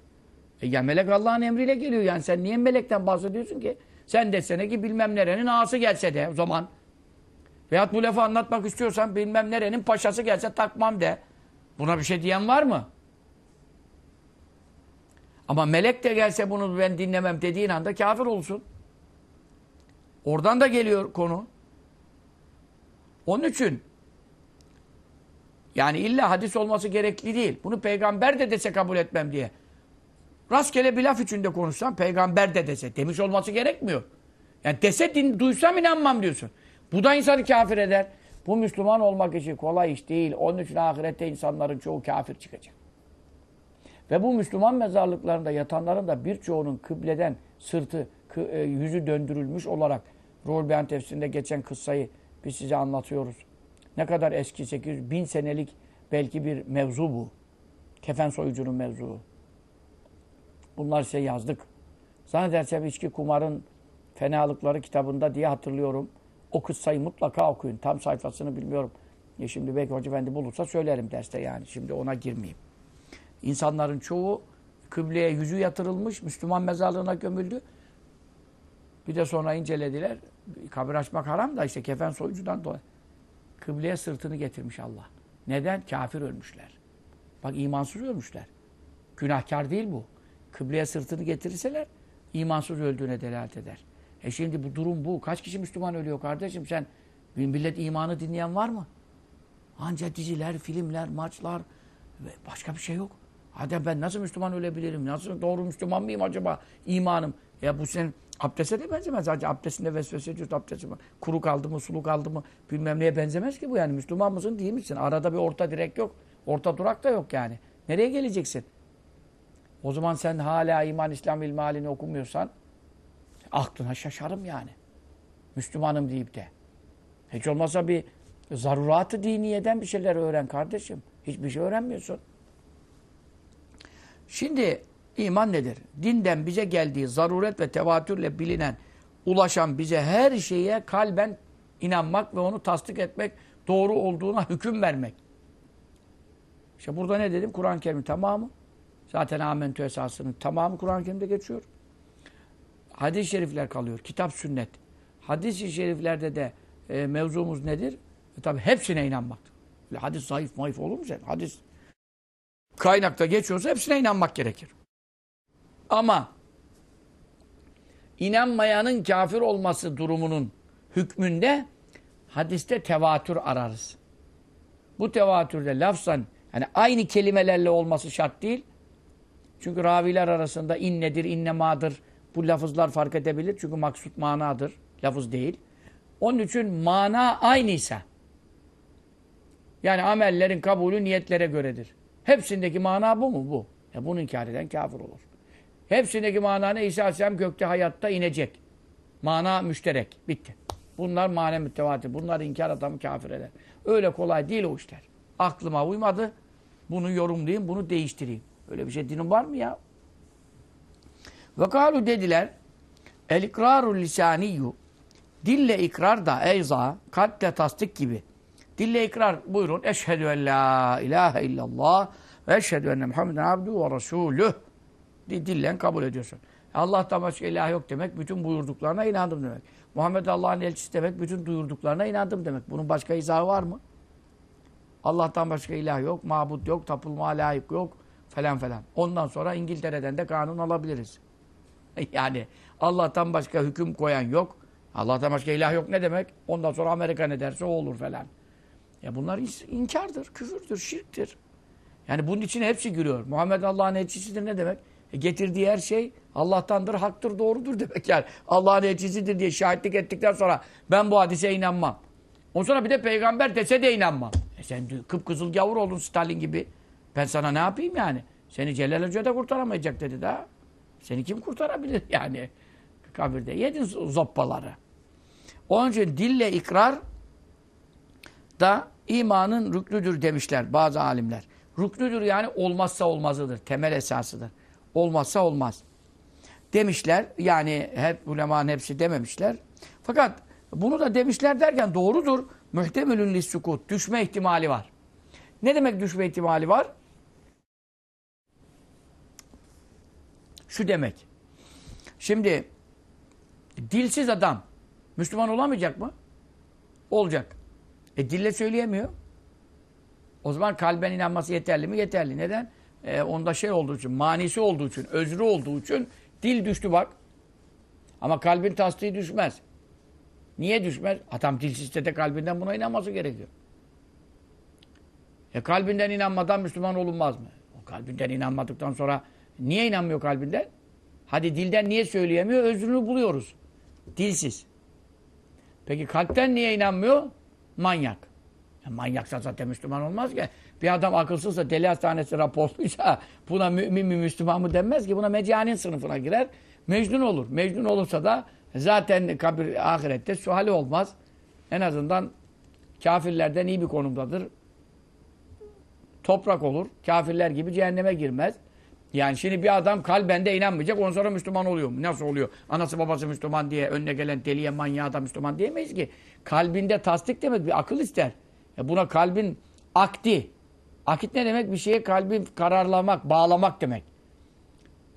E ya melek Allah'ın emriyle geliyor yani sen niye melekten bahsediyorsun ki? Sen desene ki bilmem nerenin ağası gelse de o zaman. Veyahut bu lafı anlatmak istiyorsan bilmem nerenin paşası gelse takmam de. Buna bir şey diyen var mı? Ama melek de gelse bunu ben dinlemem dediğin anda kafir olsun. Oradan da geliyor konu. Onun için yani illa hadis olması gerekli değil. Bunu peygamber de dese kabul etmem diye. Rastgele bir laf içinde konuşsam peygamber de dese. Demiş olması gerekmiyor. Yani dese din, duysam inanmam diyorsun. Bu da insanı kafir eder. Bu Müslüman olmak için kolay iş değil. Onun için ahirette insanların çoğu kafir çıkacak. Ve bu Müslüman mezarlıklarında yatanların da birçoğunun kıbleden sırtı, e, yüzü döndürülmüş olarak Ruhul tefsirinde geçen kıssayı biz size anlatıyoruz. Ne kadar eski 800 bin senelik belki bir mevzu bu. Kefen soyucunun mevzuu. Bunlar size yazdık. Zannedersem içki kumarın fenalıkları kitabında diye hatırlıyorum. O kıssayı mutlaka okuyun. Tam sayfasını bilmiyorum. Ya şimdi belki Hoca Efendi bulursa söylerim derste yani. Şimdi ona girmeyeyim. İnsanların çoğu kıbleye yüzü yatırılmış, Müslüman mezarlığına gömüldü. Bir de sonra incelediler. Kabir açmak haram da işte kefen soyucudan dolayı. Kıbleye sırtını getirmiş Allah. Neden? Kafir ölmüşler. Bak imansız ölmüşler. Günahkar değil bu. Kıbleye sırtını getirirseler imansız öldüğüne delalet eder. E şimdi bu durum bu. Kaç kişi Müslüman ölüyor kardeşim sen? Millet imanı dinleyen var mı? Ancak diziler, filmler, maçlar ve başka bir şey yok. Hadi ben nasıl Müslüman ölebilirim? Nasıl doğru Müslüman mıyım acaba? İmanım. Ya bu senin abdeste de benzemez. Sadece abdestinde vesvese ediyorsun abdesti? Kuru kaldı mı, sulu kaldı mı bilmem neye benzemez ki bu yani. Müslüman mısın değil misin? Arada bir orta direk yok. Orta durak da yok yani. Nereye geleceksin? O zaman sen hala iman, İslam ilmi halini okumuyorsan aklına şaşarım yani. Müslümanım deyip de. Hiç olmazsa bir zaruratı diniyeden bir şeyler öğren kardeşim. Hiçbir şey öğrenmiyorsun. Şimdi iman nedir? Dinden bize geldiği zaruret ve tevatürle bilinen, ulaşan bize her şeye kalben inanmak ve onu tasdik etmek, doğru olduğuna hüküm vermek. İşte burada ne dedim? Kur'an-ı Kerim'in tamamı. Zaten amentü esasının tamamı Kur'an-ı Kerim'de geçiyor. Hadis-i şerifler kalıyor. Kitap, sünnet. Hadis-i şeriflerde de e, mevzumuz nedir? E, tabi hepsine inanmaktır. hadis zayıf mayıf olur mu sen? Hadis kaynakta geçiyorsa hepsine inanmak gerekir. Ama inanmayanın kafir olması durumunun hükmünde hadiste tevatür ararız. Bu tevatürde lafzan yani aynı kelimelerle olması şart değil. Çünkü raviler arasında innedir, innemadır bu lafızlar fark edebilir. Çünkü maksut manadır. Lafız değil. Onun için mana aynıysa yani amellerin kabulü niyetlere göredir. Hepsindeki mana bu mu? Bu. E bunu inkar eden kafir olur. Hepsindeki mana ne? İsa Aleyhisselam gökte hayatta inecek. Mana müşterek. Bitti. Bunlar mane mütevatir. Bunlar inkar adamı kafir eder. Öyle kolay değil o işler. Aklıma uymadı. Bunu yorumlayayım, bunu değiştireyim. Öyle bir şey dinin var mı ya? Ve kalu dediler el ikrarul lisaniyyu Dille ikrar da eyza, kalple tasdik gibi. Dille ikrar buyurun. Eşhedü en la ilahe illallah ve eşhedü enne Muhammeden abdu ve resulüh. Dillen kabul ediyorsun. Allah'tan başka ilah yok demek, bütün buyurduklarına inandım demek. Muhammed Allah'ın elçisi demek, bütün duyurduklarına inandım demek. Bunun başka izahı var mı? Allah'tan başka ilah yok, mabut yok, tapılma layık yok falan falan. Ondan sonra İngiltere'den de kanun alabiliriz. Yani Allah'tan başka hüküm koyan yok. Allah'tan başka ilah yok ne demek? Ondan sonra Amerika ne derse o olur falan. Ya bunlar inkardır, küfürdür, şirktir. Yani bunun için hepsi giriyor. Muhammed Allah'ın elçisidir ne demek? E getirdiği her şey Allah'tandır, haktır, doğrudur demek yani. Allah'ın elçisidir diye şahitlik ettikten sonra ben bu hadise inanmam. Ondan sonra bir de peygamber dese de inanmam. E sen kıpkızıl gavur oldun Stalin gibi. Ben sana ne yapayım yani? Seni Celal Hoca da kurtaramayacak dedi daha. Seni kim kurtarabilir yani? Kabirde yedin zoppaları. Onun için dille ikrar da imanın rüklüdür demişler bazı alimler. Rüklüdür yani olmazsa olmazıdır. Temel esasıdır. Olmazsa olmaz. Demişler. Yani hep ulemanın hepsi dememişler. Fakat bunu da demişler derken doğrudur. Mühtemülün lissukut. Düşme ihtimali var. Ne demek düşme ihtimali var? Şu demek. Şimdi dilsiz adam Müslüman olamayacak mı? Olacak. E dille söyleyemiyor. O zaman kalben inanması yeterli mi? Yeterli. Neden? E, onda şey olduğu için, manisi olduğu için, özrü olduğu için dil düştü bak. Ama kalbin tasdiği düşmez. Niye düşmez? Adam dilsizse de kalbinden buna inanması gerekiyor. E kalbinden inanmadan Müslüman olunmaz mı? O kalbinden inanmadıktan sonra niye inanmıyor kalbinden? Hadi dilden niye söyleyemiyor? Özrünü buluyoruz. Dilsiz. Peki kalpten niye inanmıyor? Manyak. Ya manyaksa zaten Müslüman olmaz ki. Bir adam akılsızsa deli hastanesi raporluysa buna mümin mi Müslüman mı denmez ki. Buna mecanin sınıfına girer. Mecnun olur. Mecnun olursa da zaten kabir ahirette suali olmaz. En azından kafirlerden iyi bir konumdadır. Toprak olur. Kafirler gibi cehenneme girmez. Yani şimdi bir adam kalbende inanmayacak ondan sonra Müslüman oluyor mu? Nasıl oluyor? Anası babası Müslüman diye önüne gelen deliye manyağa da Müslüman diyemeyiz ki. Kalbinde tasdik demek bir akıl ister. E buna kalbin akdi. Akit ne demek? Bir şeye kalbi kararlamak, bağlamak demek.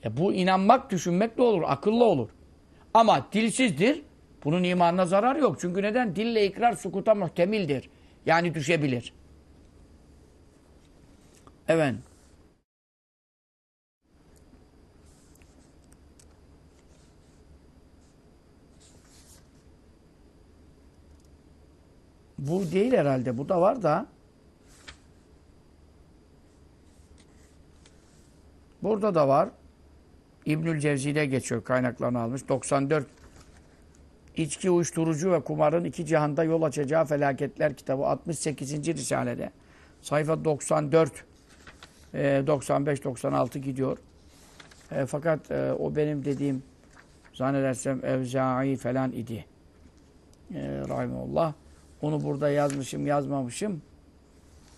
E bu inanmak, düşünmek de olur, akıllı olur. Ama dilsizdir. Bunun imanına zarar yok. Çünkü neden? Dille ikrar sukuta muhtemildir. Yani düşebilir. Evet. Bu değil herhalde. Bu da var da. Burada da var. İbnül Cevzi'de geçiyor. Kaynaklarını almış. 94 İçki, uyuşturucu ve kumarın iki cihanda yol açacağı felaketler kitabı 68. Risale'de. Sayfa 94 95-96 gidiyor. E, fakat e, o benim dediğim zannedersem Evza'i falan idi. E, Rahimullah. Onu burada yazmışım, yazmamışım.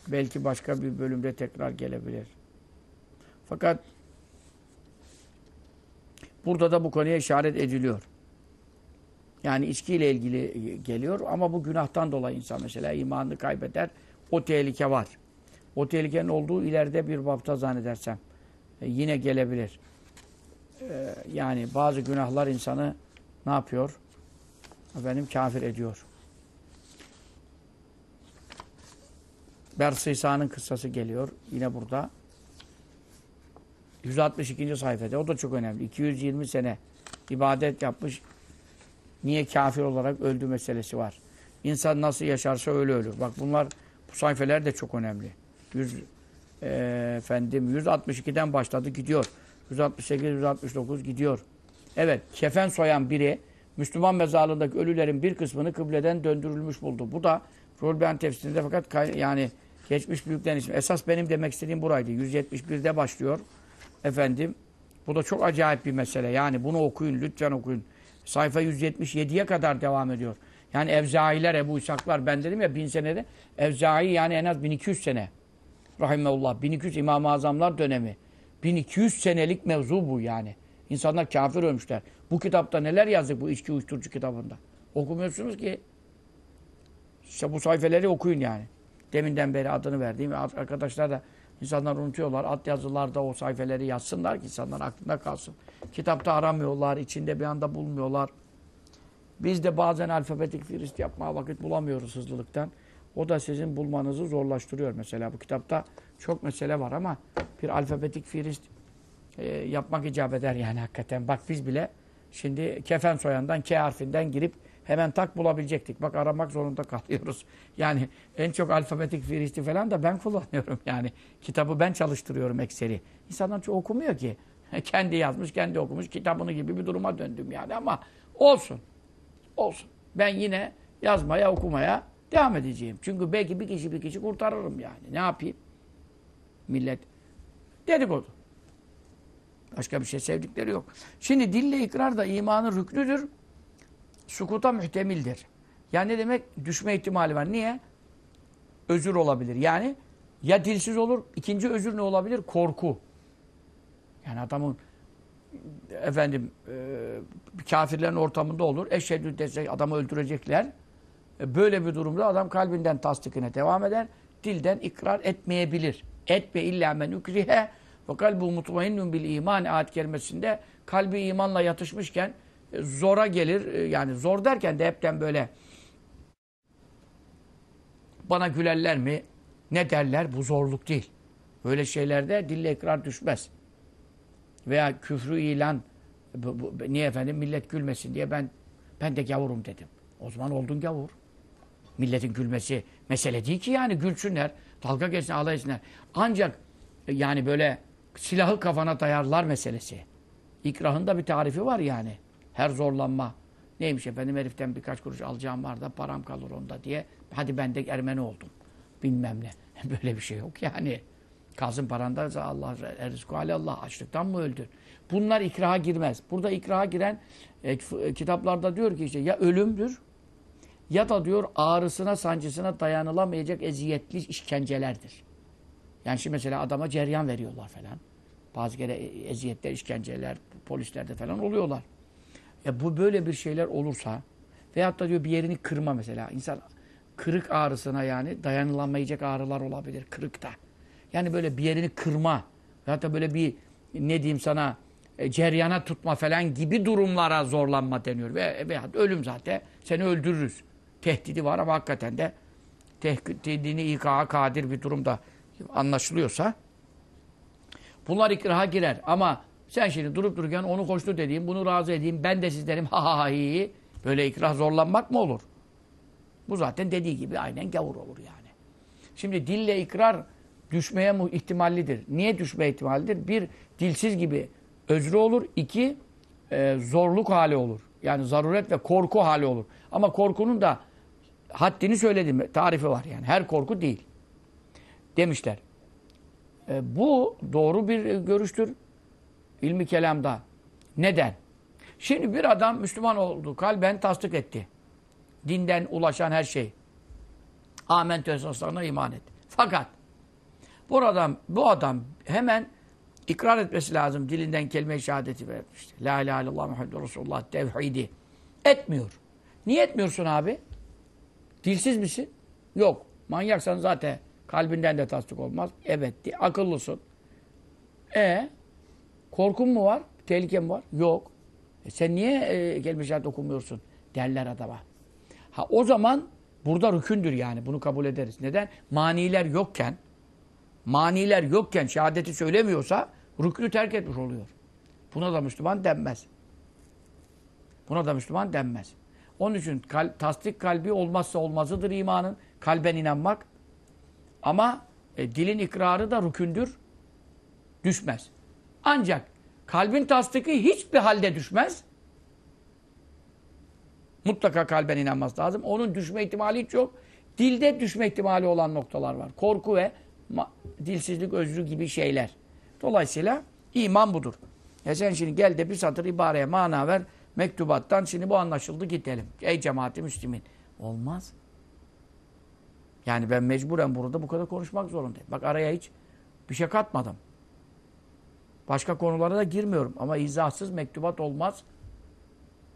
Belki başka bir bölümde tekrar gelebilir. Fakat burada da bu konuya işaret ediliyor. Yani içkiyle ilgili geliyor ama bu günahtan dolayı insan mesela imanını kaybeder. O tehlike var. O tehlikenin olduğu ileride bir bapta zannedersem e, yine gelebilir. E, yani bazı günahlar insanı ne yapıyor? Efendim kafir ediyor. Bersisa'nın kıssası geliyor. Yine burada. 162. sayfada. O da çok önemli. 220 sene ibadet yapmış. Niye kafir olarak öldü meselesi var. İnsan nasıl yaşarsa öyle ölür. Bak bunlar bu sayfeler de çok önemli. 100 e, efendim 162'den başladı gidiyor. 168 169 gidiyor. Evet, kefen soyan biri Müslüman mezarlığındaki ölülerin bir kısmını kıbleden döndürülmüş buldu. Bu da Rolben tefsirinde fakat yani Geçmiş büyüklerin ismi. Esas benim demek istediğim buraydı. 171'de başlıyor. Efendim. Bu da çok acayip bir mesele. Yani bunu okuyun. Lütfen okuyun. Sayfa 177'ye kadar devam ediyor. Yani Evzailer, Ebu İshaklar. Ben dedim ya bin senede. Evzai yani en az 1200 sene. Rahimeullah. 1200 İmam-ı Azamlar dönemi. 1200 senelik mevzu bu yani. İnsanlar kafir ölmüşler. Bu kitapta neler yazdık bu içki uyuşturucu kitabında? Okumuyorsunuz ki. İşte bu sayfeleri okuyun yani. Deminden beri adını verdiğim arkadaşlar da insanlar unutuyorlar. At yazılarda o sayfeleri yazsınlar ki insanlar aklında kalsın. Kitapta aramıyorlar, içinde bir anda bulmuyorlar. Biz de bazen alfabetik firist yapmaya vakit bulamıyoruz hızlılıktan. O da sizin bulmanızı zorlaştırıyor mesela. Bu kitapta çok mesele var ama bir alfabetik firist e, yapmak icap eder yani hakikaten. Bak biz bile şimdi kefen soyandan K harfinden girip hemen tak bulabilecektik. Bak aramak zorunda kalıyoruz. Yani en çok alfabetik firisti falan da ben kullanıyorum yani. Kitabı ben çalıştırıyorum ekseri. İnsanlar çok okumuyor ki. kendi yazmış, kendi okumuş kitabını gibi bir duruma döndüm yani ama olsun. Olsun. Ben yine yazmaya, okumaya devam edeceğim. Çünkü belki bir kişi bir kişi kurtarırım yani. Ne yapayım? Millet dedikodu. Başka bir şey sevdikleri yok. Şimdi dille ikrar da imanın rüknüdür. Sukuta mühtemildir. Yani ne demek? Düşme ihtimali var. Niye? Özür olabilir. Yani ya dilsiz olur, ikinci özür ne olabilir? Korku. Yani adamın efendim e, kafirlerin ortamında olur. Eşhedü desek adamı öldürecekler. E, böyle bir durumda adam kalbinden tasdikine devam eder. Dilden ikrar etmeyebilir. Etme illa men ukrihe ve kalbu mutmainnun bil iman ayet kelimesinde kalbi imanla yatışmışken zora gelir. E, yani zor derken de hepten böyle bana gülerler mi? Ne derler? Bu zorluk değil. Böyle şeylerde dille ikrar düşmez. Veya küfrü ilan bu, bu, niye efendim millet gülmesin diye ben ben de gavurum dedim. O zaman oldun gavur. Milletin gülmesi mesele değil ki yani gülsünler. Dalga geçsin, alay etsinler. Ancak yani böyle silahı kafana dayarlar meselesi. İkrahın da bir tarifi var yani. Her zorlanma. Neymiş efendim heriften birkaç kuruş alacağım var da param kalır onda diye. Hadi ben de Ermeni oldum. Bilmem ne. Böyle bir şey yok yani. Kalsın paranda Allah erzku Allah açlıktan mı öldün? Bunlar ikraha girmez. Burada ikraha giren e, kitaplarda diyor ki işte ya ölümdür ya da diyor ağrısına sancısına dayanılamayacak eziyetli işkencelerdir. Yani şimdi mesela adama ceryan veriyorlar falan. Bazı kere eziyetler, işkenceler polislerde falan oluyorlar. E bu böyle bir şeyler olursa veyahut da diyor bir yerini kırma mesela. insan kırık ağrısına yani dayanılamayacak ağrılar olabilir kırıkta. Yani böyle bir yerini kırma veyahut da böyle bir ne diyeyim sana e, ceryana tutma falan gibi durumlara zorlanma deniyor. Ve, veya ölüm zaten seni öldürürüz. Tehdidi var ama hakikaten de tehdidini ikağa kadir bir durumda anlaşılıyorsa bunlar ikraha girer. Ama sen şimdi durup dururken onu hoşnut edeyim, bunu razı edeyim, ben de sizlerim ha ha ha hi. Böyle ikrah zorlanmak mı olur? Bu zaten dediği gibi aynen gavur olur yani. Şimdi dille ikrar düşmeye ihtimallidir. Niye düşme ihtimalidir? Bir, dilsiz gibi özrü olur. İki, e, zorluk hali olur. Yani zaruret ve korku hali olur. Ama korkunun da haddini söyledim. Tarifi var yani. Her korku değil. Demişler. E, bu doğru bir görüştür. İlmi kelamda. Neden? Şimdi bir adam Müslüman oldu. Kalben tasdik etti. Dinden ulaşan her şey. Amentü esaslarına iman etti. Fakat bu adam, bu adam hemen ikrar etmesi lazım. Dilinden kelime-i şehadeti vermişti. La ilahe illallah Muhammed Resulullah tevhidi. Etmiyor. Niye etmiyorsun abi? Dilsiz misin? Yok. Manyaksan zaten kalbinden de tasdik olmaz. Evet. Akıllısın. E korkun mu var? Tehlike mi var? Yok. E sen niye e, kelime şehadet okumuyorsun? Derler adama. Ha o zaman burada rükündür yani. Bunu kabul ederiz. Neden? Maniler yokken maniler yokken şehadeti söylemiyorsa rüknü terk etmiş oluyor. Buna da Müslüman denmez. Buna da Müslüman denmez. Onun için kal tasdik kalbi olmazsa olmazıdır imanın. Kalben inanmak. Ama e, dilin ikrarı da rükündür. Düşmez. Ancak kalbin tasdiki hiçbir halde düşmez. Mutlaka kalben inanması lazım. Onun düşme ihtimali hiç yok. Dilde düşme ihtimali olan noktalar var. Korku ve dilsizlik, özrü gibi şeyler. Dolayısıyla iman budur. Ya sen şimdi gel de bir satır ibareye mana ver mektubattan şimdi bu anlaşıldı gidelim. Ey cemaati müslümin. Olmaz. Yani ben mecburen burada bu kadar konuşmak zorundayım. Bak araya hiç bir şey katmadım. Başka konulara da girmiyorum. Ama izahsız mektubat olmaz.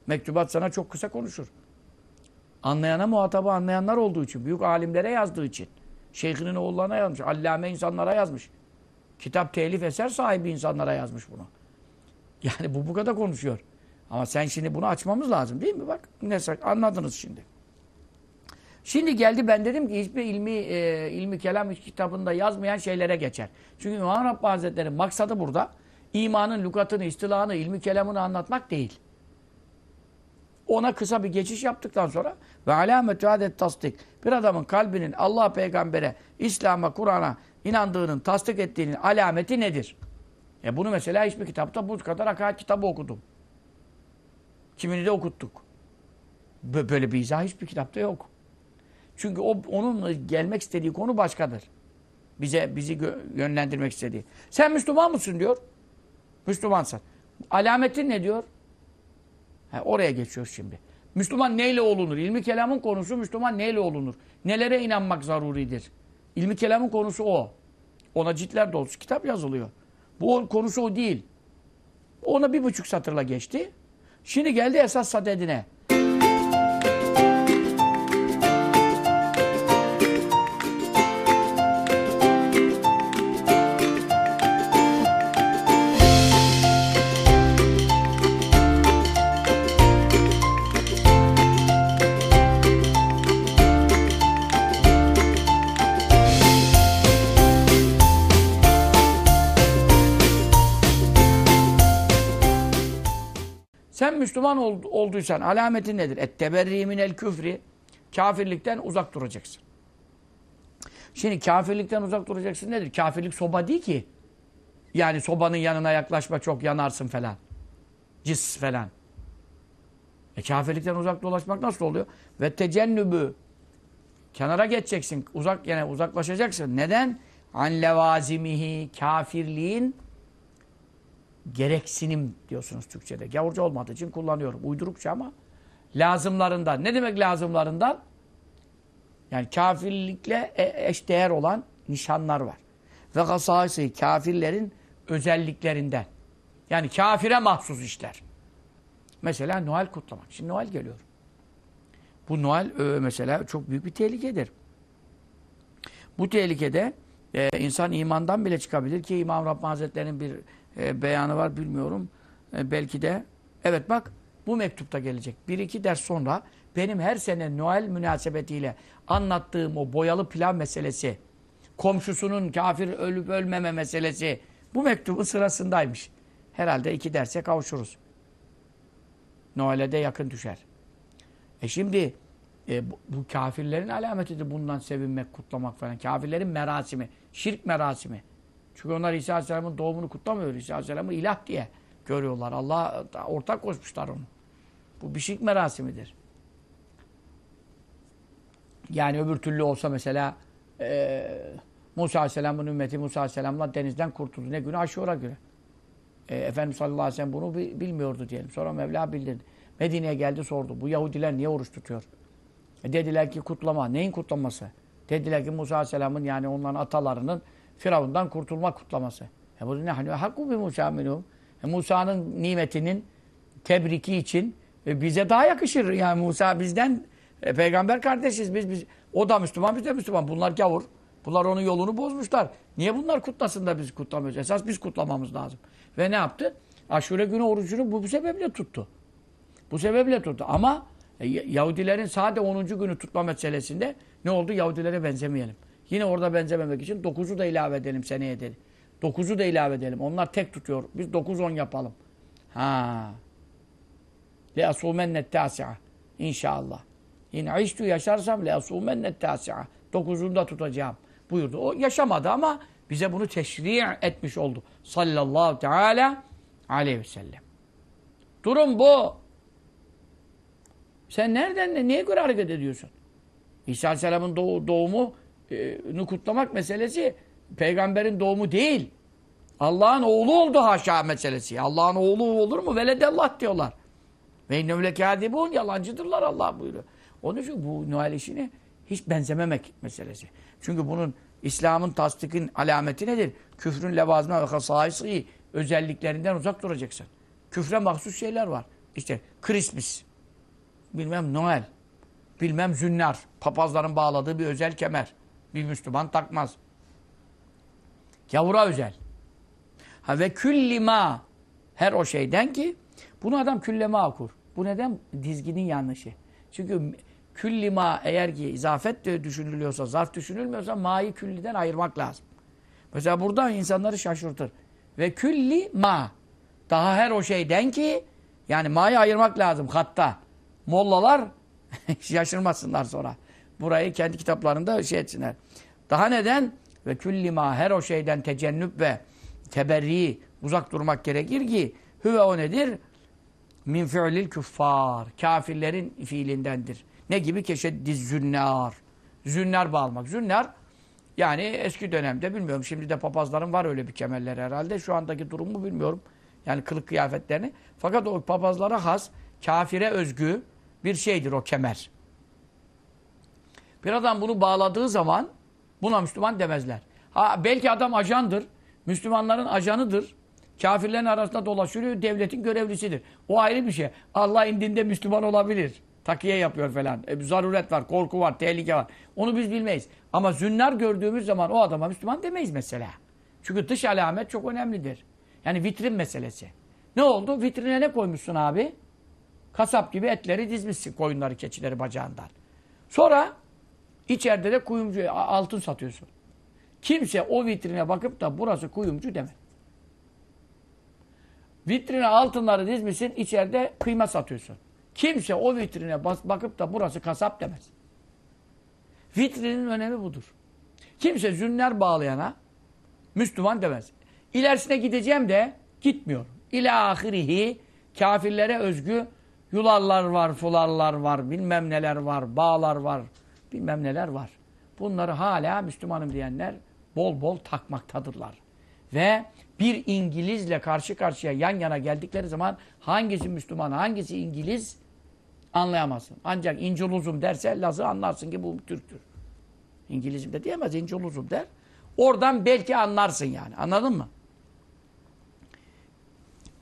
Mektubat sana çok kısa konuşur. Anlayana muhatabı anlayanlar olduğu için. Büyük alimlere yazdığı için. Şeyhinin oğullarına yazmış. Allame insanlara yazmış. Kitap telif eser sahibi insanlara yazmış bunu. Yani bu bu kadar konuşuyor. Ama sen şimdi bunu açmamız lazım değil mi? Bak neyse anladınız şimdi. Şimdi geldi ben dedim ki hiçbir ilmi e, ilmi kelam kitabında yazmayan şeylere geçer. Çünkü İmam Rabbani Hazretleri'nin maksadı burada imanın lügatını, istilahını, ilmi kelamını anlatmak değil. Ona kısa bir geçiş yaptıktan sonra ve alametü adet tasdik bir adamın kalbinin Allah peygambere, İslam'a, Kur'an'a inandığının, tasdik ettiğinin alameti nedir? E bunu mesela hiçbir kitapta bu kadar akaid kitabı okudum. Kimini de okuttuk. Böyle bir izah hiçbir kitapta yok. Çünkü o onun gelmek istediği konu başkadır. Bize bizi yönlendirmek istediği. Sen Müslüman mısın diyor. Müslümansın. Alametin ne diyor? He, oraya geçiyor şimdi. Müslüman neyle olunur? İlmi kelamın konusu Müslüman neyle olunur? Nelere inanmak zaruridir? İlmi kelamın konusu o. Ona ciltler dolusu kitap yazılıyor. Bu konusu o değil. Ona bir buçuk satırla geçti. Şimdi geldi esas sadedine. Müslüman ol, olduysan alametin nedir? Etteberri minel küfri. Kafirlikten uzak duracaksın. Şimdi kafirlikten uzak duracaksın nedir? Kafirlik soba değil ki. Yani sobanın yanına yaklaşma çok yanarsın falan. Cis falan. E kafirlikten uzak dolaşmak nasıl oluyor? Ve tecennübü. Kenara geçeceksin. Uzak yani uzaklaşacaksın. Neden? An levazimihi kafirliğin gereksinim diyorsunuz Türkçe'de. Gavurca olmadığı için kullanıyorum. Uydurukça ama lazımlarından. Ne demek lazımlarından? Yani kafirlikle e, eşdeğer olan nişanlar var. Ve gasası kafirlerin özelliklerinden. Yani kafire mahsus işler. Mesela Noel kutlamak. Şimdi Noel geliyor. Bu Noel mesela çok büyük bir tehlikedir. Bu tehlikede e, insan imandan bile çıkabilir ki İmam Rabbani Hazretleri'nin bir e, beyanı var bilmiyorum. E, belki de evet bak bu mektupta gelecek. Bir iki ders sonra benim her sene Noel münasebetiyle anlattığım o boyalı pilav meselesi, komşusunun kafir ölüp ölmeme meselesi bu mektubun sırasındaymış. Herhalde iki derse kavuşuruz. Noel'e de yakın düşer. E şimdi e, bu, bu kafirlerin alametidir bundan sevinmek, kutlamak falan. Kafirlerin merasimi, şirk merasimi. Çünkü onlar İsa Aleyhisselam'ın doğumunu kutlamıyor. İsa Aleyhisselam'ı ilah diye görüyorlar. Allah ortak koşmuşlar onu. Bu bir şirk merasimidir. Yani öbür türlü olsa mesela e, Musa Aleyhisselam'ın ümmeti Musa Aleyhisselam'la denizden kurtuldu. Ne günü? Aşura günü. E, Efendimiz sallallahu aleyhi ve sellem bunu bilmiyordu diyelim. Sonra Mevla bildirdi. Medine'ye geldi sordu. Bu Yahudiler niye oruç tutuyor? E, dediler ki kutlama. Neyin kutlaması? Dediler ki Musa Aleyhisselam'ın yani onların atalarının Firavundan kurtulma kutlaması. E bu ne? Hani hakku bi Musa minhum. E Musa'nın nimetinin tebriki için e bize daha yakışır. Yani Musa bizden e, peygamber kardeşiz. Biz, biz o da Müslüman, biz de Müslüman. Bunlar gavur. Bunlar onun yolunu bozmuşlar. Niye bunlar kutlasın da biz kutlamıyoruz? Esas biz kutlamamız lazım. Ve ne yaptı? Aşure günü orucunu bu, bu sebeple tuttu. Bu sebeple tuttu. Ama e, Yahudilerin sade 10. günü tutma meselesinde ne oldu? Yahudilere benzemeyelim. Yine orada benzememek için 9'u da ilave edelim seneye dedi. 9'u da ilave edelim. Onlar tek tutuyor. Biz 9-10 yapalım. Ha. Le asumennet tasi'a. İnşallah. Yine iştü yaşarsam le asumennet tasi'a. 9'unu da tutacağım buyurdu. O yaşamadı ama bize bunu teşri' etmiş oldu. Sallallahu teala aleyhi ve sellem. Durum bu. Sen nereden, neye göre hareket ediyorsun? İsa Aleyhisselam'ın doğumu nu kutlamak meselesi peygamberin doğumu değil. Allah'ın oğlu oldu haşa meselesi. Allah'ın oğlu olur mu? Veledellah diyorlar. Ve innevle kâdibûn yalancıdırlar Allah buyuruyor. Onun için bu Noel işini hiç benzememek meselesi. Çünkü bunun İslam'ın tasdikin alameti nedir? Küfrün levazına ve hasaisi özelliklerinden uzak duracaksın. Küfre mahsus şeyler var. İşte Christmas, bilmem Noel. bilmem zünnar. Papazların bağladığı bir özel kemer. Bir Müslüman takmaz. Gavura özel. Ha ve küllima her o şeyden ki bunu adam küllema okur. Bu neden? Dizginin yanlışı. Çünkü küllima eğer ki izafet de düşünülüyorsa, zarf düşünülmüyorsa ma'yı külliden ayırmak lazım. Mesela burada insanları şaşırtır. Ve külli ma. Daha her o şeyden ki yani ma'yı ayırmak lazım hatta. Mollalar şaşırmasınlar sonra. Burayı kendi kitaplarında şey etsinler. Daha neden? Ve külli ma her o şeyden tecennüp ve teberri uzak durmak gerekir ki hüve o nedir? Min fi'lil küffar. Kafirlerin fiilindendir. Ne gibi? Keşeddiz zünnar. Zünnar bağlamak. Zünnar yani eski dönemde bilmiyorum. Şimdi de papazların var öyle bir kemerler herhalde. Şu andaki durumu bilmiyorum. Yani kılık kıyafetlerini. Fakat o papazlara has, kafire özgü bir şeydir o kemer. Bir adam bunu bağladığı zaman buna Müslüman demezler. Ha belki adam ajandır. Müslümanların ajanıdır. Kafirlerin arasında dolaşıyor, devletin görevlisidir. O ayrı bir şey. Allah indinde Müslüman olabilir. Takiye yapıyor falan. E, zaruret var, korku var, tehlike var. Onu biz bilmeyiz. Ama zünnar gördüğümüz zaman o adama Müslüman demeyiz mesela. Çünkü dış alamet çok önemlidir. Yani vitrin meselesi. Ne oldu? Vitrine ne koymuşsun abi? Kasap gibi etleri dizmişsin koyunları, keçileri bacağından. Sonra içeride de kuyumcu altın satıyorsun. Kimse o vitrine bakıp da burası kuyumcu demez. Vitrine altınları dizmişsin, içeride kıyma satıyorsun. Kimse o vitrine bakıp da burası kasap demez. Vitrinin önemi budur. Kimse zünler bağlayana Müslüman demez. İlerisine gideceğim de gitmiyor. İlâ ahirihi kafirlere özgü yularlar var, fularlar var, bilmem neler var, bağlar var, bilmem neler var. Bunları hala Müslümanım diyenler bol bol takmaktadırlar. Ve bir İngilizle karşı karşıya yan yana geldikleri zaman hangisi Müslüman, hangisi İngiliz anlayamazsın. Ancak İnculuzum derse Laz'ı anlarsın ki bu Türktür. İngilizim de diyemez, İnculuzum der. Oradan belki anlarsın yani. Anladın mı?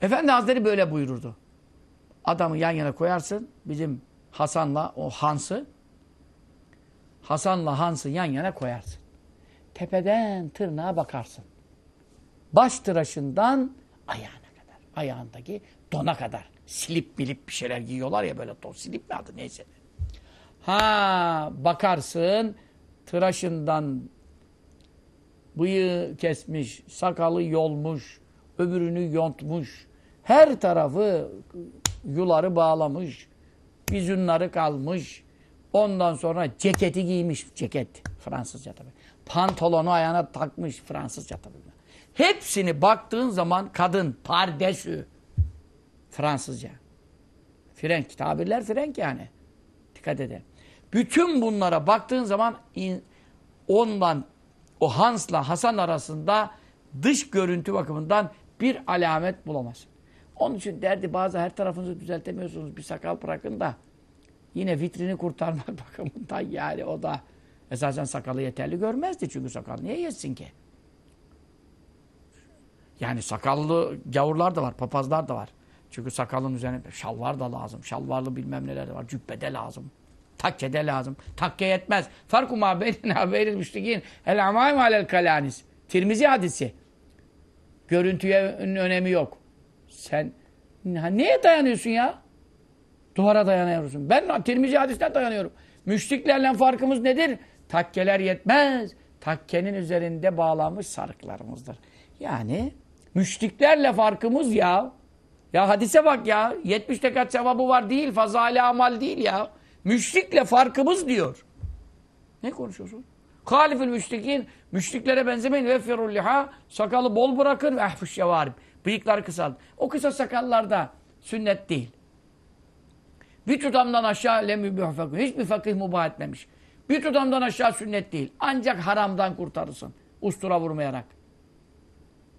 Efendi Hazretleri böyle buyururdu. Adamı yan yana koyarsın. Bizim Hasan'la o Hans'ı Hasan'la Hans'ı yan yana koyarsın. Tepeden tırnağa bakarsın. Baş tıraşından ayağına kadar. Ayağındaki dona kadar. Silip milip bir şeyler giyiyorlar ya böyle don. Silip mi adı neyse. Ha bakarsın tıraşından bıyığı kesmiş, sakalı yolmuş, öbürünü yontmuş. Her tarafı yuları bağlamış, vizünleri kalmış. Ondan sonra ceketi giymiş. Ceket Fransızca tabii. Pantolonu ayağına takmış Fransızca tabii. Hepsini baktığın zaman kadın, pardesü. Fransızca. Frenk. Tabirler Frenk yani. Dikkat edin. Bütün bunlara baktığın zaman ondan o Hans'la Hasan arasında dış görüntü bakımından bir alamet bulamazsın. Onun için derdi bazı her tarafınızı düzeltemiyorsunuz. Bir sakal bırakın da yine vitrini kurtarmak bakımından yani o da esasen sakalı yeterli görmezdi. Çünkü sakal niye yesin ki? Yani sakallı gavurlar da var, papazlar da var. Çünkü sakalın üzerine şalvar da lazım. Şalvarlı bilmem neler de var. Cübbede lazım. Takke de lazım. Takke yetmez. Farku ma beynina beynil müşrikin. El amayim alel kalanis. Tirmizi hadisi. Görüntüye önemi yok. Sen neye dayanıyorsun ya? Duvara dayanıyorsun. Ben Tirmizi hadisine dayanıyorum. Müşriklerle farkımız nedir? Takkeler yetmez. Takkenin üzerinde bağlanmış sarıklarımızdır. Yani müşriklerle farkımız ya. Ya hadise bak ya. 70 tekat sevabı var değil. Fazale amal değil ya. Müşrikle farkımız diyor. Ne konuşuyorsun? Halifül müşrikin. Müşriklere benzemeyin. Ve firulliha. Sakalı bol bırakın. Ve ahfuş yevarim. Bıyıkları kısalt. O kısa sakallarda sünnet değil. Bir tutamdan aşağı lemübüh fakir. Hiçbir fakih mubah etmemiş. Bir tutamdan aşağı sünnet değil. Ancak haramdan kurtarırsın. Ustura vurmayarak.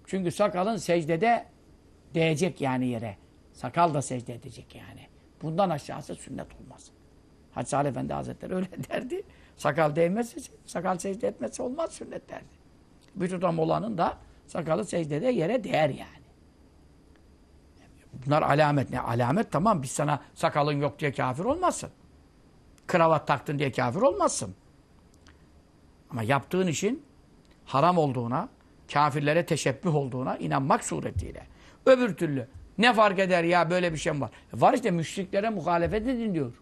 Çünkü sakalın secdede değecek yani yere. Sakal da secde edecek yani. Bundan aşağısı sünnet olmaz. Hacı Salih Efendi Hazretleri öyle derdi. Sakal değmezse, sakal secde etmezse olmaz sünnet derdi. Bir tutam olanın da sakalı secdede yere değer yani. Bunlar alamet ne? Alamet tamam biz sana sakalın yok diye kafir olmazsın. kravat taktın diye kafir olmazsın. Ama yaptığın işin haram olduğuna, kafirlere teşebbüh olduğuna inanmak suretiyle. Öbür türlü ne fark eder ya böyle bir şey mi var? E var işte müşriklere muhalefet edin diyor.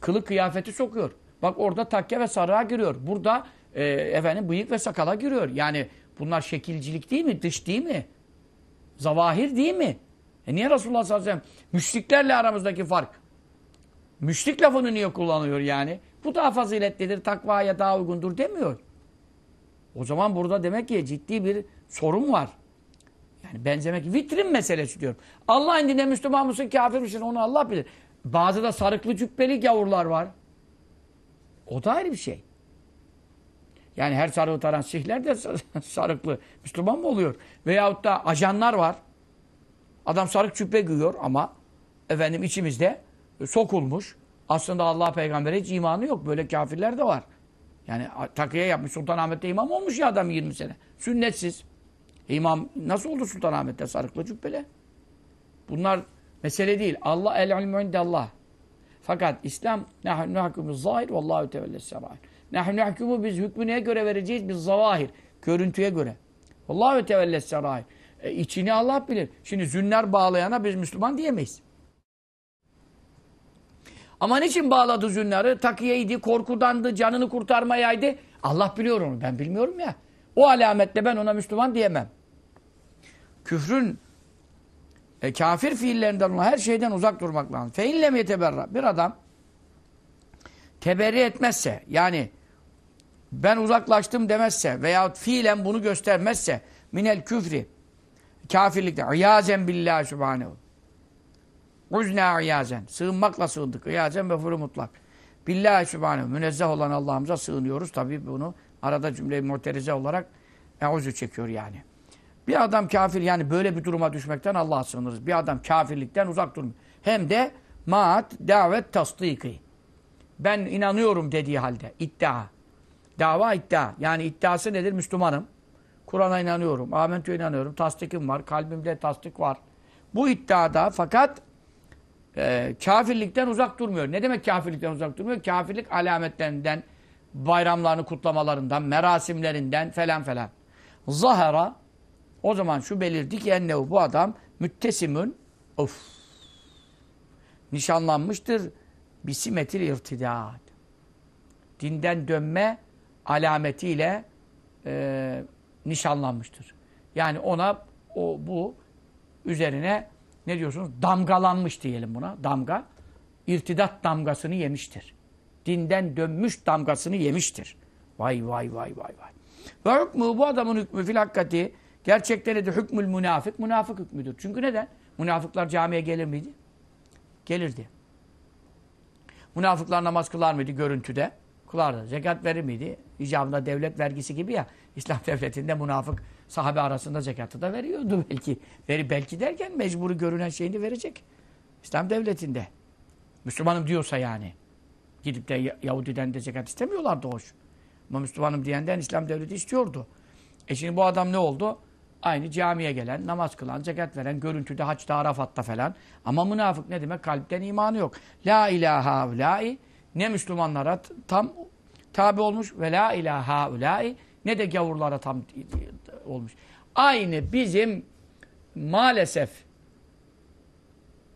Kılık kıyafeti sokuyor. Bak orada takke ve sarığa giriyor. Burada e, efendim bıyık ve sakala giriyor. Yani bunlar şekilcilik değil mi? Dış değil mi? Zavahir değil mi? E niye Resulullah sallallahu aleyhi ve sellem müşriklerle aramızdaki fark? Müşrik lafını niye kullanıyor yani? Bu daha faziletlidir, takvaya daha uygundur demiyor. O zaman burada demek ki ciddi bir sorun var. Yani benzemek, vitrin meselesi diyorum. Allah indinde Müslüman mısın, kafir misin onu Allah bilir. Bazı da sarıklı cübbeli gavurlar var. O da ayrı bir şey. Yani her sarığı taran sihler de sarıklı. Müslüman mı oluyor? Veyahut da ajanlar var. Adam sarık cübbe giyiyor ama efendim içimizde sokulmuş. Aslında Allah peygambere hiç imanı yok. Böyle kafirler de var. Yani takiye yapmış. Sultanahmet'te imam olmuş ya adam 20 sene. Sünnetsiz. İmam nasıl oldu Sultanahmet'te sarıklı cübbeli? Bunlar mesele değil. Allah el ilmü Allah. Fakat İslam nahnu nahkumu zahir vallahu tevelles serair. Nahnu nahkumu biz hükmü neye göre vereceğiz? Biz zavahir. Görüntüye göre. Vallahu tevelles serair. E, içini Allah bilir. Şimdi zünler bağlayana biz Müslüman diyemeyiz. Ama niçin bağladı zünnarı? Takiyeydi, korkudandı, canını kurtarmayaydı. Allah biliyor onu. Ben bilmiyorum ya. O alametle ben ona Müslüman diyemem. Küfrün e, kafir fiillerinden olan her şeyden uzak durmak lazım. Feinlem yeteberra. Bir adam teberri etmezse yani ben uzaklaştım demezse veya fiilen bunu göstermezse minel küfri kafirlikte iyazen billahi subhanehu uzna iyazen sığınmakla sığındık iyazen ve furu mutlak billahi subhanehu münezzeh olan Allah'ımıza sığınıyoruz tabi bunu arada cümle-i muhterize olarak euzu çekiyor yani. Bir adam kafir yani böyle bir duruma düşmekten Allah'a sığınırız. Bir adam kafirlikten uzak durmuyor. Hem de maat davet tasdiki. Ben inanıyorum dediği halde iddia. Dava iddia. Yani iddiası nedir? Müslümanım. Kur'an'a inanıyorum. Amentü'ye inanıyorum. Tasdikim var. Kalbimde tasdik var. Bu iddiada fakat e, kafirlikten uzak durmuyor. Ne demek kafirlikten uzak durmuyor? Kafirlik alametlerinden, bayramlarını kutlamalarından, merasimlerinden falan falan. Zahara o zaman şu belirdi ki ennehu bu adam müttesimün of nişanlanmıştır bisimetil irtidat. Dinden dönme alametiyle e, nişanlanmıştır. Yani ona o bu üzerine ne diyorsunuz? Damgalanmış diyelim buna. Damga. irtidat damgasını yemiştir. Dinden dönmüş damgasını yemiştir. Vay vay vay vay vay. Ve hükmü bu adamın hükmü fil hakikati gerçekten de hükmül münafık münafık hükmüdür. Çünkü neden? Münafıklar camiye gelir miydi? Gelirdi. Münafıklar namaz kılar mıydı görüntüde? Kılardı. Zekat verir miydi? İcabında devlet vergisi gibi ya. İslam devletinde münafık sahabe arasında zekatı da veriyordu belki. Veri belki derken mecburi görünen şeyini verecek. İslam devletinde. Müslümanım diyorsa yani. Gidip de Yahudi'den de zekat istemiyorlardı hoş. Ama Müslümanım diyenden İslam devleti istiyordu. E şimdi bu adam ne oldu? Aynı camiye gelen, namaz kılan, zekat veren, görüntüde, haçta, Arafat'ta falan. Ama münafık ne demek? Kalpten imanı yok. La ilaha ulai ne Müslümanlara tam tabi olmuş ve la ilaha ulai ne de gavurlara tam olmuş. Aynı bizim maalesef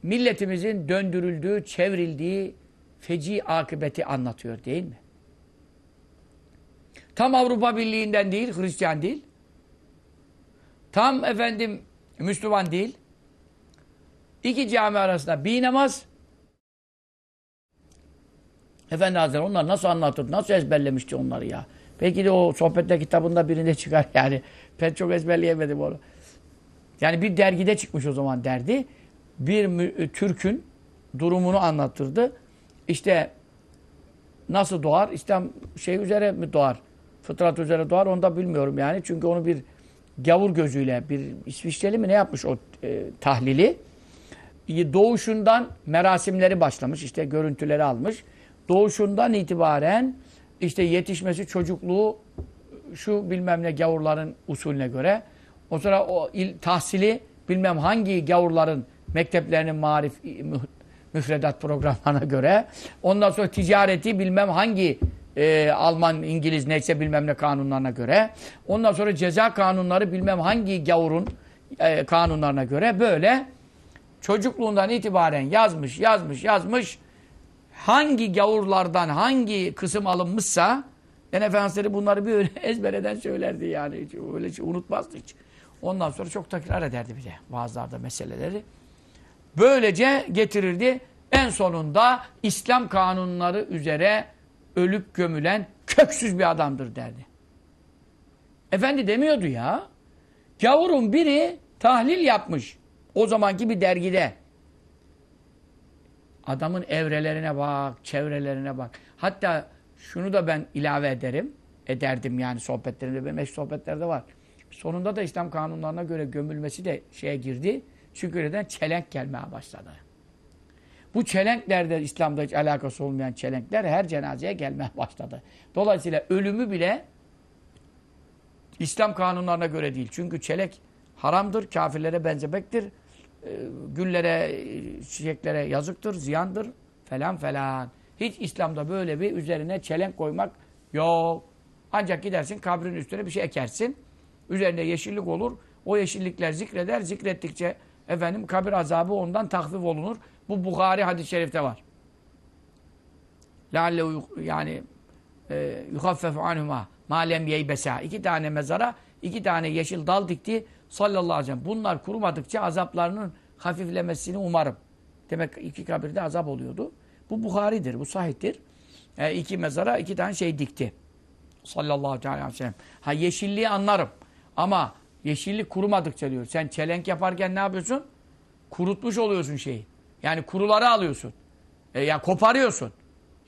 milletimizin döndürüldüğü, çevrildiği feci akıbeti anlatıyor değil mi? Tam Avrupa Birliği'nden değil, Hristiyan değil. Tam efendim Müslüman değil. İki cami arasında bir namaz. Efendi Hazretleri onlar nasıl anlatır, nasıl ezberlemişti onları ya. Belki de o sohbette kitabında birinde çıkar yani. Ben çok ezberleyemedim onu. Yani bir dergide çıkmış o zaman derdi. Bir Türk'ün durumunu anlatırdı. İşte nasıl doğar? İslam şey üzere mi doğar? Fıtrat üzere doğar onu da bilmiyorum yani. Çünkü onu bir gavur gözüyle bir İsviçreli mi ne yapmış o e, tahlili? Doğuşundan merasimleri başlamış. işte görüntüleri almış. Doğuşundan itibaren işte yetişmesi, çocukluğu şu bilmem ne gavurların usulüne göre. O sonra o il, tahsili bilmem hangi gavurların mekteplerinin marif müfredat programlarına göre. Ondan sonra ticareti bilmem hangi e, Alman, İngiliz neyse bilmem ne kanunlarına göre. Ondan sonra ceza kanunları bilmem hangi gavurun e, kanunlarına göre böyle çocukluğundan itibaren yazmış, yazmış, yazmış. Hangi gavurlardan hangi kısım alınmışsa ben Efendimiz bunları bir ezbereden söylerdi yani. Hiç, öyle hiç unutmazdı hiç. Ondan sonra çok tekrar ederdi bir de vaazlarda meseleleri. Böylece getirirdi. En sonunda İslam kanunları üzere ölüp gömülen köksüz bir adamdır derdi. Efendi demiyordu ya. Gavurun biri tahlil yapmış. O zamanki bir dergide. Adamın evrelerine bak, çevrelerine bak. Hatta şunu da ben ilave ederim. Ederdim yani sohbetlerimde. Benim eski sohbetlerde var. Sonunda da İslam kanunlarına göre gömülmesi de şeye girdi. Çünkü neden? Çelenk gelmeye başladı. Bu çelenklerde İslam'da hiç alakası olmayan çelenkler her cenazeye gelmeye başladı. Dolayısıyla ölümü bile İslam kanunlarına göre değil. Çünkü çelenk haramdır, kafirlere benzemektir. E, güllere, çiçeklere yazıktır, ziyandır falan falan. Hiç İslam'da böyle bir üzerine çelenk koymak yok. Ancak gidersin kabrin üstüne bir şey ekersin. Üzerinde yeşillik olur. O yeşillikler zikreder. Zikrettikçe efendim kabir azabı ondan takvif olunur. Bu Bukhari hadis-i şerifte var. Lealle yani e, yuhaffefu anhuma malem yeybesa. İki tane mezara iki tane yeşil dal dikti sallallahu aleyhi ve sellem. Bunlar kurumadıkça azaplarının hafiflemesini umarım. Demek iki kabirde azap oluyordu. Bu Bukhari'dir, bu sahiptir. E, iki mezara iki tane şey dikti. Sallallahu aleyhi ve sellem. Ha yeşilliği anlarım. Ama yeşillik kurumadıkça diyor. Sen çelenk yaparken ne yapıyorsun? Kurutmuş oluyorsun şeyi. Yani kuruları alıyorsun. E, ya koparıyorsun.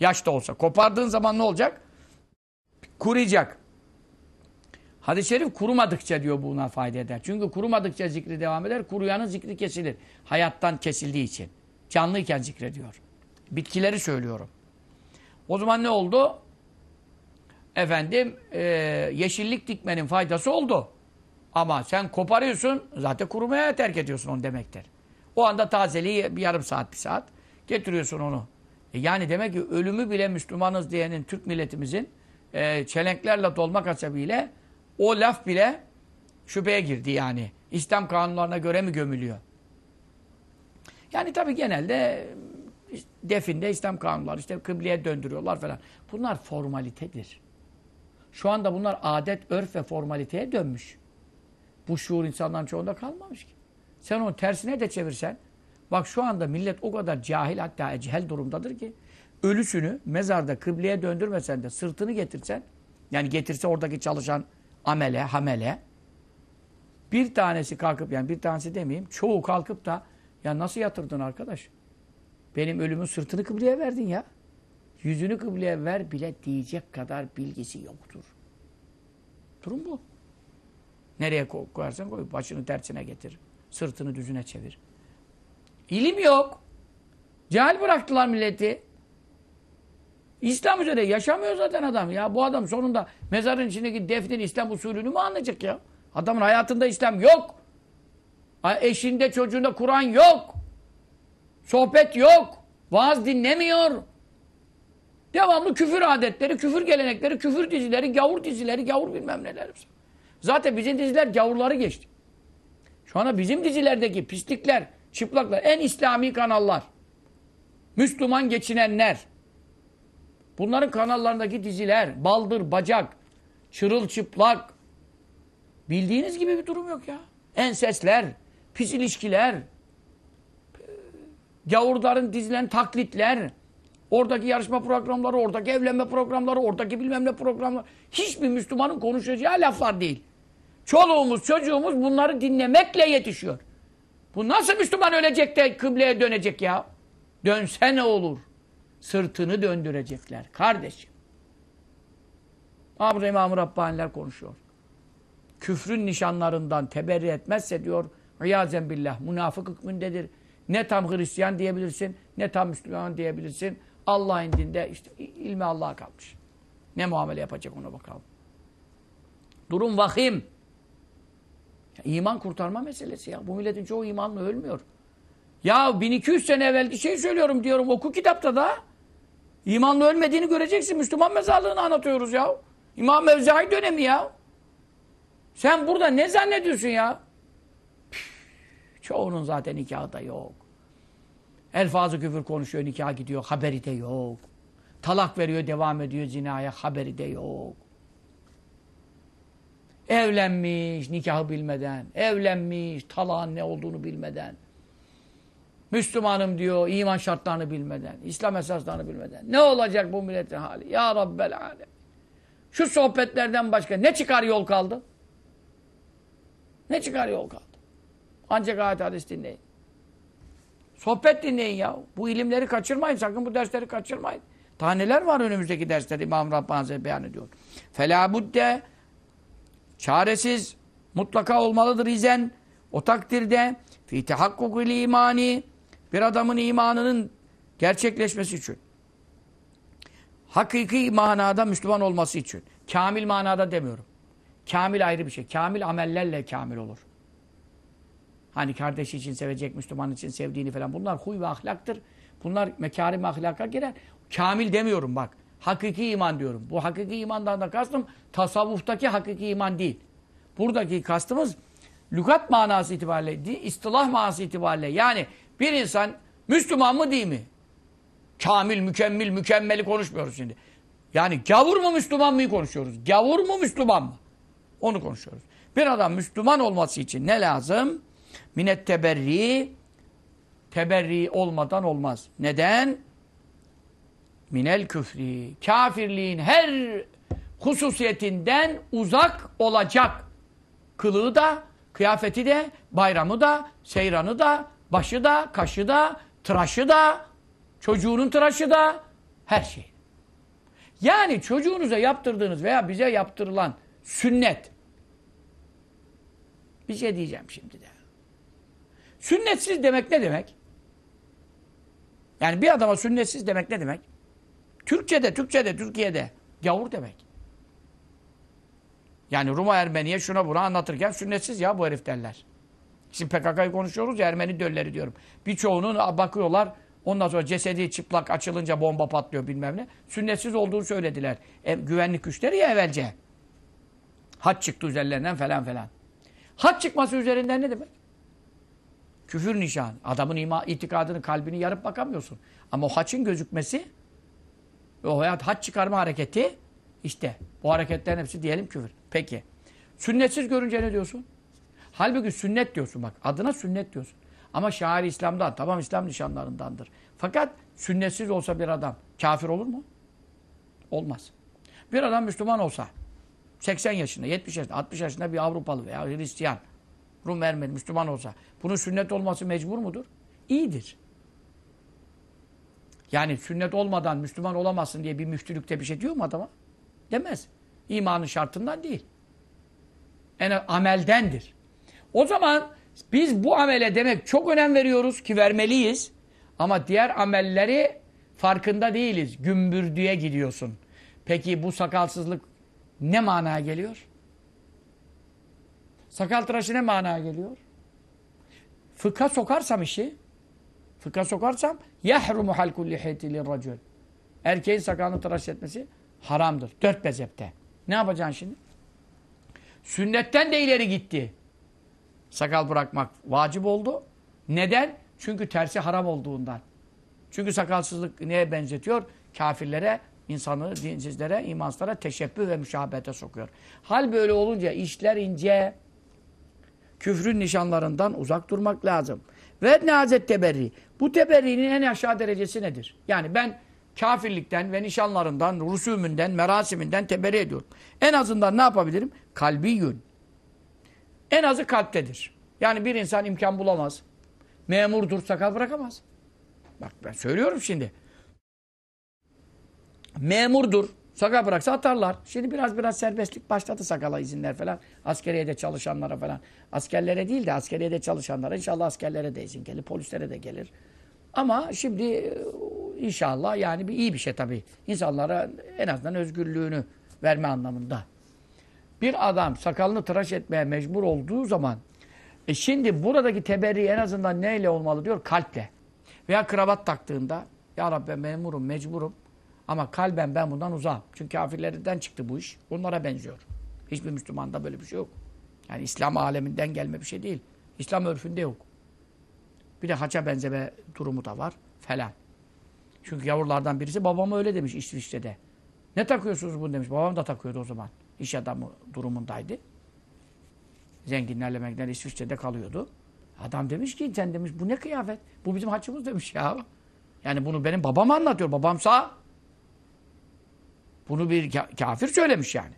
Yaş da olsa. Kopardığın zaman ne olacak? Kuruyacak. Hadis-i şerif kurumadıkça diyor buna fayda eder. Çünkü kurumadıkça zikri devam eder. Kuruyanın zikri kesilir. Hayattan kesildiği için. Canlıyken zikrediyor. Bitkileri söylüyorum. O zaman ne oldu? Efendim e, yeşillik dikmenin faydası oldu. Ama sen koparıyorsun zaten kurumaya terk ediyorsun onu demektir. O anda tazeliği bir yarım saat bir saat getiriyorsun onu. E yani demek ki ölümü bile Müslümanız diyenin Türk milletimizin e, çelenklerle dolmak hasebiyle o laf bile şüpheye girdi yani. İslam kanunlarına göre mi gömülüyor? Yani tabii genelde definde İslam kanunları işte kıbleye döndürüyorlar falan. Bunlar formalitedir. Şu anda bunlar adet, örf ve formaliteye dönmüş. Bu şuur insanların çoğunda kalmamış ki. Sen onu tersine de çevirsen, bak şu anda millet o kadar cahil hatta ecehel durumdadır ki, ölüsünü mezarda kıbleye döndürmesen de sırtını getirsen, yani getirse oradaki çalışan amele, hamele, bir tanesi kalkıp, yani bir tanesi demeyeyim, çoğu kalkıp da, ya nasıl yatırdın arkadaş? Benim ölümün sırtını kıbleye verdin ya. Yüzünü kıbleye ver bile diyecek kadar bilgisi yoktur. Durum bu. Nereye koyarsan koy. Başını tersine getir. Sırtını düzüne çevir. İlim yok. Cahil bıraktılar milleti. İslam üzere yaşamıyor zaten adam. Ya bu adam sonunda mezarın içindeki defnin İslam usulünü mü anlayacak ya? Adamın hayatında İslam yok. Eşinde çocuğunda Kur'an yok. Sohbet yok. Vaaz dinlemiyor. Devamlı küfür adetleri, küfür gelenekleri, küfür dizileri, gavur dizileri, gavur bilmem neler. Zaten bizim diziler gavurları geçti. Şu anda bizim dizilerdeki pislikler, çıplaklar, en İslami kanallar, Müslüman geçinenler, bunların kanallarındaki diziler, baldır, bacak, çırılçıplak, bildiğiniz gibi bir durum yok ya. Ensesler, pis ilişkiler, gavurların dizilen taklitler, Oradaki yarışma programları, oradaki evlenme programları, oradaki bilmem ne programları. Hiçbir Müslümanın konuşacağı laflar değil. Çoluğumuz, çocuğumuz bunları dinlemekle yetişiyor. Bu nasıl Müslüman ölecek de kıbleye dönecek ya? Dönse ne olur? Sırtını döndürecekler kardeşim. Burada İmam-ı Rabbaniler konuşuyor. Küfrün nişanlarından teberri etmezse diyor, İyazen billah, münafık hükmündedir. Ne tam Hristiyan diyebilirsin, ne tam Müslüman diyebilirsin. Allah indinde işte ilmi Allah'a kalmış. Ne muamele yapacak ona bakalım. Durum vahim. Ya, iman kurtarma meselesi ya. Bu milletin çoğu imanla ölmüyor. Ya 1200 sene evvelki şey söylüyorum diyorum oku kitapta da. İmanlı ölmediğini göreceksin. Müslüman mezarlığını anlatıyoruz ya. İmam Mevzai dönemi ya. Sen burada ne zannediyorsun ya? Çoğunun zaten nikahı da yok. Elfazı küfür konuşuyor, nikah gidiyor, haberi de yok. Talak veriyor, devam ediyor zinaya, haberi de yok. Evlenmiş, nikahı bilmeden, evlenmiş, talağın ne olduğunu bilmeden. Müslümanım diyor, iman şartlarını bilmeden, İslam esaslarını bilmeden. Ne olacak bu milletin hali? Ya Rabbel Alem. Şu sohbetlerden başka ne çıkar yol kaldı? Ne çıkar yol kaldı? Ancak ayet hadis dinleyin. Sohbet dinleyin ya. Bu ilimleri kaçırmayın. Sakın bu dersleri kaçırmayın. Daha neler var önümüzdeki derslerde İmam Rabbani Hazretleri beyan ediyor. Fela budde çaresiz mutlaka olmalıdır izen o takdirde fi tehakkukul imani bir adamın imanının gerçekleşmesi için hakiki manada Müslüman olması için kamil manada demiyorum. Kamil ayrı bir şey. Kamil amellerle kamil olur. Hani kardeşi için sevecek, Müslüman için sevdiğini falan. Bunlar huy ve ahlaktır. Bunlar mekarim ahlaka girer. Kamil demiyorum bak. Hakiki iman diyorum. Bu hakiki imandan da kastım tasavvuftaki hakiki iman değil. Buradaki kastımız lügat manası itibariyle istilah manası itibariyle. Yani bir insan Müslüman mı değil mi? Kamil, mükemmel, mükemmeli konuşmuyoruz şimdi. Yani gavur mu Müslüman mı konuşuyoruz. Gavur mu Müslüman mı? Onu konuşuyoruz. Bir adam Müslüman olması için ne lazım? Minet teberri teberri olmadan olmaz. Neden? Minel küfri. Kafirliğin her hususiyetinden uzak olacak. Kılığı da, kıyafeti de, bayramı da, seyranı da, başı da, kaşı da, tıraşı da, çocuğunun tıraşı da, her şey. Yani çocuğunuza yaptırdığınız veya bize yaptırılan sünnet. Bir şey diyeceğim şimdi de. Sünnetsiz demek ne demek? Yani bir adama sünnetsiz demek ne demek? Türkçe'de, Türkçe'de, Türkiye'de gavur demek. Yani Ruma Ermeniye şuna buna anlatırken sünnetsiz ya bu herif derler. Şimdi PKK'yı konuşuyoruz ya Ermeni dölleri diyorum. Birçoğunun bakıyorlar ondan sonra cesedi çıplak açılınca bomba patlıyor bilmem ne. Sünnetsiz olduğunu söylediler. E, güvenlik güçleri ya evvelce. Haç çıktı üzerlerinden falan falan. Haç çıkması üzerinden ne demek? Küfür nişan. Adamın ima, itikadını, kalbini yarıp bakamıyorsun. Ama o haçın gözükmesi o hayat haç çıkarma hareketi işte bu hareketlerin hepsi diyelim küfür. Peki. Sünnetsiz görünce ne diyorsun? Halbuki sünnet diyorsun bak. Adına sünnet diyorsun. Ama şair İslam'dan. Tamam İslam nişanlarındandır. Fakat sünnetsiz olsa bir adam kafir olur mu? Olmaz. Bir adam Müslüman olsa 80 yaşında, 70 yaşında, 60 yaşında bir Avrupalı veya Hristiyan, Rum Ermeni, Müslüman olsa bunun sünnet olması mecbur mudur? İyidir. Yani sünnet olmadan Müslüman olamazsın diye bir müftülükte bir şey diyor mu adama? Demez. İmanın şartından değil. En ameldendir. O zaman biz bu amele demek çok önem veriyoruz ki vermeliyiz. Ama diğer amelleri farkında değiliz. Gümbürdüye gidiyorsun. Peki bu sakalsızlık ne manaya geliyor? Sakal tıraşı ne manaya geliyor? Fıkha sokarsam işi, fıkha sokarsam yahrumu halkul lihiyeti lirracul. Erkeğin sakalını tıraş etmesi haramdır. Dört mezhepte. Ne yapacaksın şimdi? Sünnetten de ileri gitti. Sakal bırakmak vacip oldu. Neden? Çünkü tersi haram olduğundan. Çünkü sakalsızlık neye benzetiyor? Kafirlere, insanı dinsizlere, imansızlara teşebbüh ve müşabehete sokuyor. Hal böyle olunca işler ince, küfrün nişanlarından uzak durmak lazım. Ve nazet teberri. Bu teberrinin en aşağı derecesi nedir? Yani ben kafirlikten ve nişanlarından, rusumünden, merasiminden teberri ediyorum. En azından ne yapabilirim? Kalbi yün. En azı kalptedir. Yani bir insan imkan bulamaz. Memurdur, sakal bırakamaz. Bak ben söylüyorum şimdi. Memurdur, sakal bıraksa atarlar. Şimdi biraz biraz serbestlik başladı sakala izinler falan. Askeriyede çalışanlara falan. Askerlere değil de askeriyede çalışanlara. İnşallah askerlere de izin gelir, polislere de gelir. Ama şimdi inşallah yani bir iyi bir şey tabii. İnsanlara en azından özgürlüğünü verme anlamında. Bir adam sakalını tıraş etmeye mecbur olduğu zaman E şimdi buradaki teberri en azından neyle olmalı diyor? Kalple. Veya kravat taktığında ya Rabbi ben memurum, mecburum ama kalben ben bundan uzağım. Çünkü kafirlerden çıktı bu iş. Onlara benziyor. Hiçbir Müslümanda böyle bir şey yok. Yani İslam aleminden gelme bir şey değil. İslam örfünde yok. Bir de haça benzeme durumu da var falan. Çünkü yavrulardan birisi babama öyle demiş İsviçre'de. Ne takıyorsunuz bunu demiş. Babam da takıyordu o zaman. İş adamı durumundaydı. Zenginlerle menginler İsviçre'de kalıyordu. Adam demiş ki sen demiş bu ne kıyafet? Bu bizim haçımız demiş ya. Yani bunu benim babam anlatıyor. Babam sağ. Bunu bir ka- kafir söylemiş yani.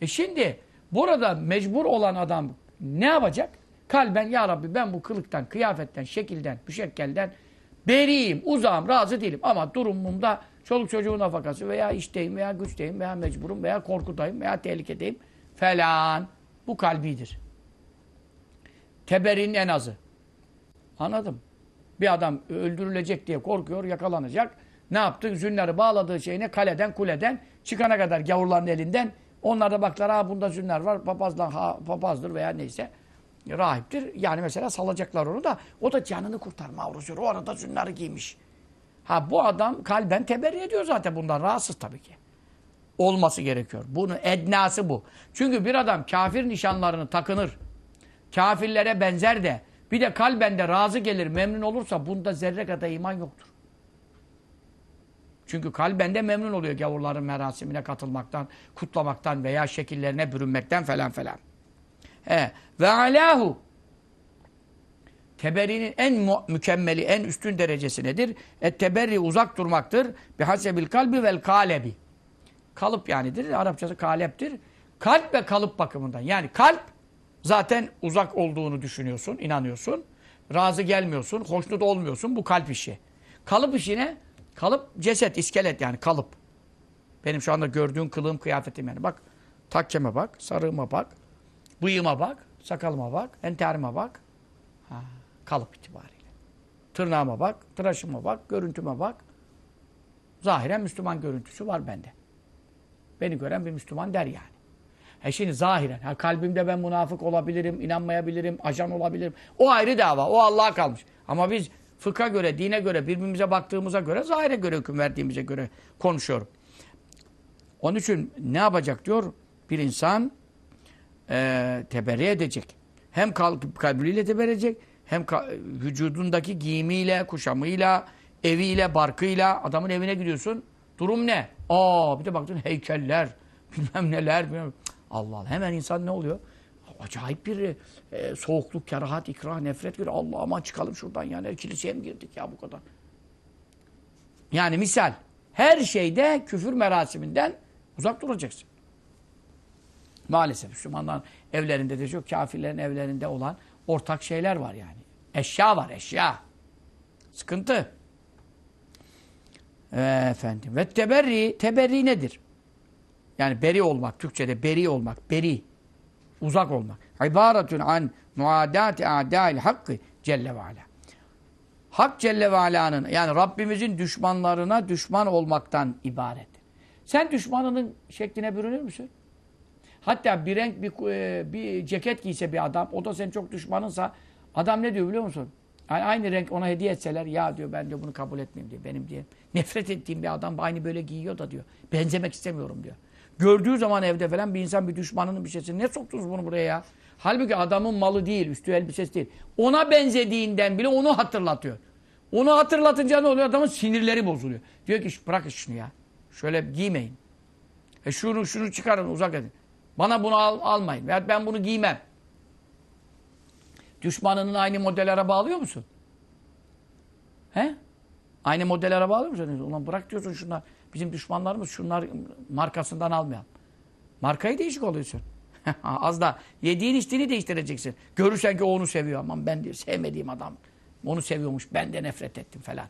E şimdi burada mecbur olan adam ne yapacak? Kalben ya Rabbi ben bu kılıktan, kıyafetten, şekilden, müşekkelden beriyim, uzağım, razı değilim. Ama durumumda çoluk çocuğun nafakası veya işteyim veya güçteyim veya mecburum veya korkudayım veya tehlikedeyim falan. Bu kalbidir. Teberinin en azı. Anladım. Bir adam öldürülecek diye korkuyor, yakalanacak. Ne yaptı? Zünleri bağladığı şeyine kaleden, kuleden çıkana kadar gavurların elinden. Onlar da baklar ha bunda zünler var. Papazlar ha papazdır veya neyse. Rahiptir. Yani mesela salacaklar onu da o da canını kurtarma arzuyor. O arada zünleri giymiş. Ha bu adam kalben teberri ediyor zaten bundan. Rahatsız tabii ki. Olması gerekiyor. Bunun ednası bu. Çünkü bir adam kafir nişanlarını takınır. Kafirlere benzer de bir de kalbende razı gelir, memnun olursa bunda zerre kadar iman yoktur. Çünkü kalbende memnun oluyor gavurların merasimine katılmaktan, kutlamaktan veya şekillerine bürünmekten falan falan. Ve alahu Teberinin en mükemmeli, en üstün derecesi nedir? Et uzak durmaktır. Bihasebil kalbi vel kalebi. Kalıp yanidir. Arapçası kaleptir. Kalp ve kalıp bakımından. Yani kalp zaten uzak olduğunu düşünüyorsun, inanıyorsun. Razı gelmiyorsun, hoşnut olmuyorsun. Bu kalp işi. Kalıp işi ne? Kalıp ceset, iskelet yani kalıp. Benim şu anda gördüğün kılığım, kıyafetim yani. Bak takkeme bak, sarığıma bak, bıyığıma bak, sakalıma bak, enterime bak. Ha, kalıp itibariyle. Tırnağıma bak, tıraşıma bak, görüntüme bak. Zahiren Müslüman görüntüsü var bende. Beni gören bir Müslüman der yani. E şimdi zahiren, ha kalbimde ben münafık olabilirim, inanmayabilirim, ajan olabilirim. O ayrı dava, o Allah'a kalmış. Ama biz fıkha göre, dine göre, birbirimize baktığımıza göre, zahire göre hüküm verdiğimize göre konuşuyorum. Onun için ne yapacak diyor? Bir insan e, teberri edecek. Hem kalk, kalbiyle teberri edecek, hem vücudundaki giyimiyle, kuşamıyla, eviyle, barkıyla. Adamın evine gidiyorsun. Durum ne? Aa bir de baktın heykeller, bilmem neler. Bilmem. Allah Allah. Hemen insan ne oluyor? Acayip bir e, soğukluk, kerahat, ikrah, nefret görüyor. Allah aman çıkalım şuradan yani. Kiliseye mi girdik ya bu kadar? Yani misal her şeyde küfür merasiminden uzak duracaksın. Maalesef Müslümanların evlerinde de çok kafirlerin evlerinde olan ortak şeyler var yani. Eşya var eşya. Sıkıntı. Ee, efendim. Ve teberri, teberri nedir? Yani beri olmak, Türkçe'de beri olmak, beri. Uzak olmak. İbaretun an muadati a'dail hakkı Celle ve Ala. Hak Celle ve Ala'nın yani Rabbimizin düşmanlarına düşman olmaktan ibarettir. Sen düşmanının şekline bürünür müsün? Hatta bir renk bir, e, bir ceket giyse bir adam, o da senin çok düşmanınsa adam ne diyor biliyor musun? Yani aynı renk ona hediye etseler ya diyor ben diyor bunu kabul etmeyeyim diyor. Benim diye nefret ettiğim bir adam aynı böyle giyiyor da diyor. Benzemek istemiyorum diyor. Gördüğü zaman evde falan bir insan bir düşmanının bir şeysi ne soktunuz bunu buraya ya? Halbuki adamın malı değil, üstü elbisesi değil. Ona benzediğinden bile onu hatırlatıyor. Onu hatırlatınca ne oluyor? Adamın sinirleri bozuluyor. Diyor ki bırakın şunu ya. Şöyle giymeyin. E şunu şunu çıkarın uzak edin. Bana bunu al, almayın. Veya ben bunu giymem. Düşmanının aynı model araba alıyor musun? He? Aynı model araba alıyor musun? Ulan bırak diyorsun şunlar. Bizim düşmanlarımız şunlar markasından almayalım. Markayı değişik oluyorsun. Az da yediğin içtiğini değiştireceksin. Görürsen ki onu seviyor. Aman ben diyor sevmediğim adam. Onu seviyormuş. Ben de nefret ettim falan.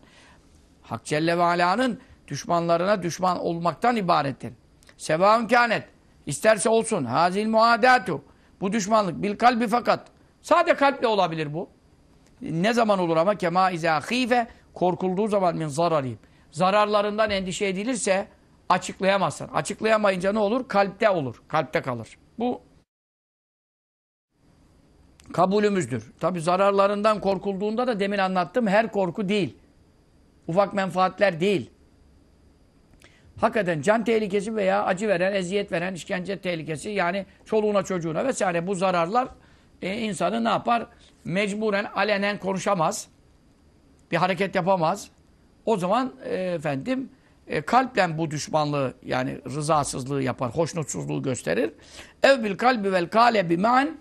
Hak Celle ve Ala'nın düşmanlarına düşman olmaktan ibarettir. Sevaun kânet. İsterse olsun. Hazil muadatu. Bu düşmanlık bil kalbi fakat. Sade kalple olabilir bu. Ne zaman olur ama kema izâ khîfe korkulduğu zaman min zararîm. Zararlarından endişe edilirse açıklayamazsın. Açıklayamayınca ne olur? Kalpte olur. Kalpte kalır. Bu kabulümüzdür. Tabi zararlarından korkulduğunda da demin anlattım her korku değil. Ufak menfaatler değil. Hakikaten can tehlikesi veya acı veren, eziyet veren, işkence tehlikesi yani çoluğuna çocuğuna vesaire bu zararlar e, insanı ne yapar? Mecburen alenen konuşamaz. Bir hareket yapamaz. O zaman e, efendim e, kalplen bu düşmanlığı yani rızasızlığı yapar, hoşnutsuzluğu gösterir. Ev bil kalbi vel kale biman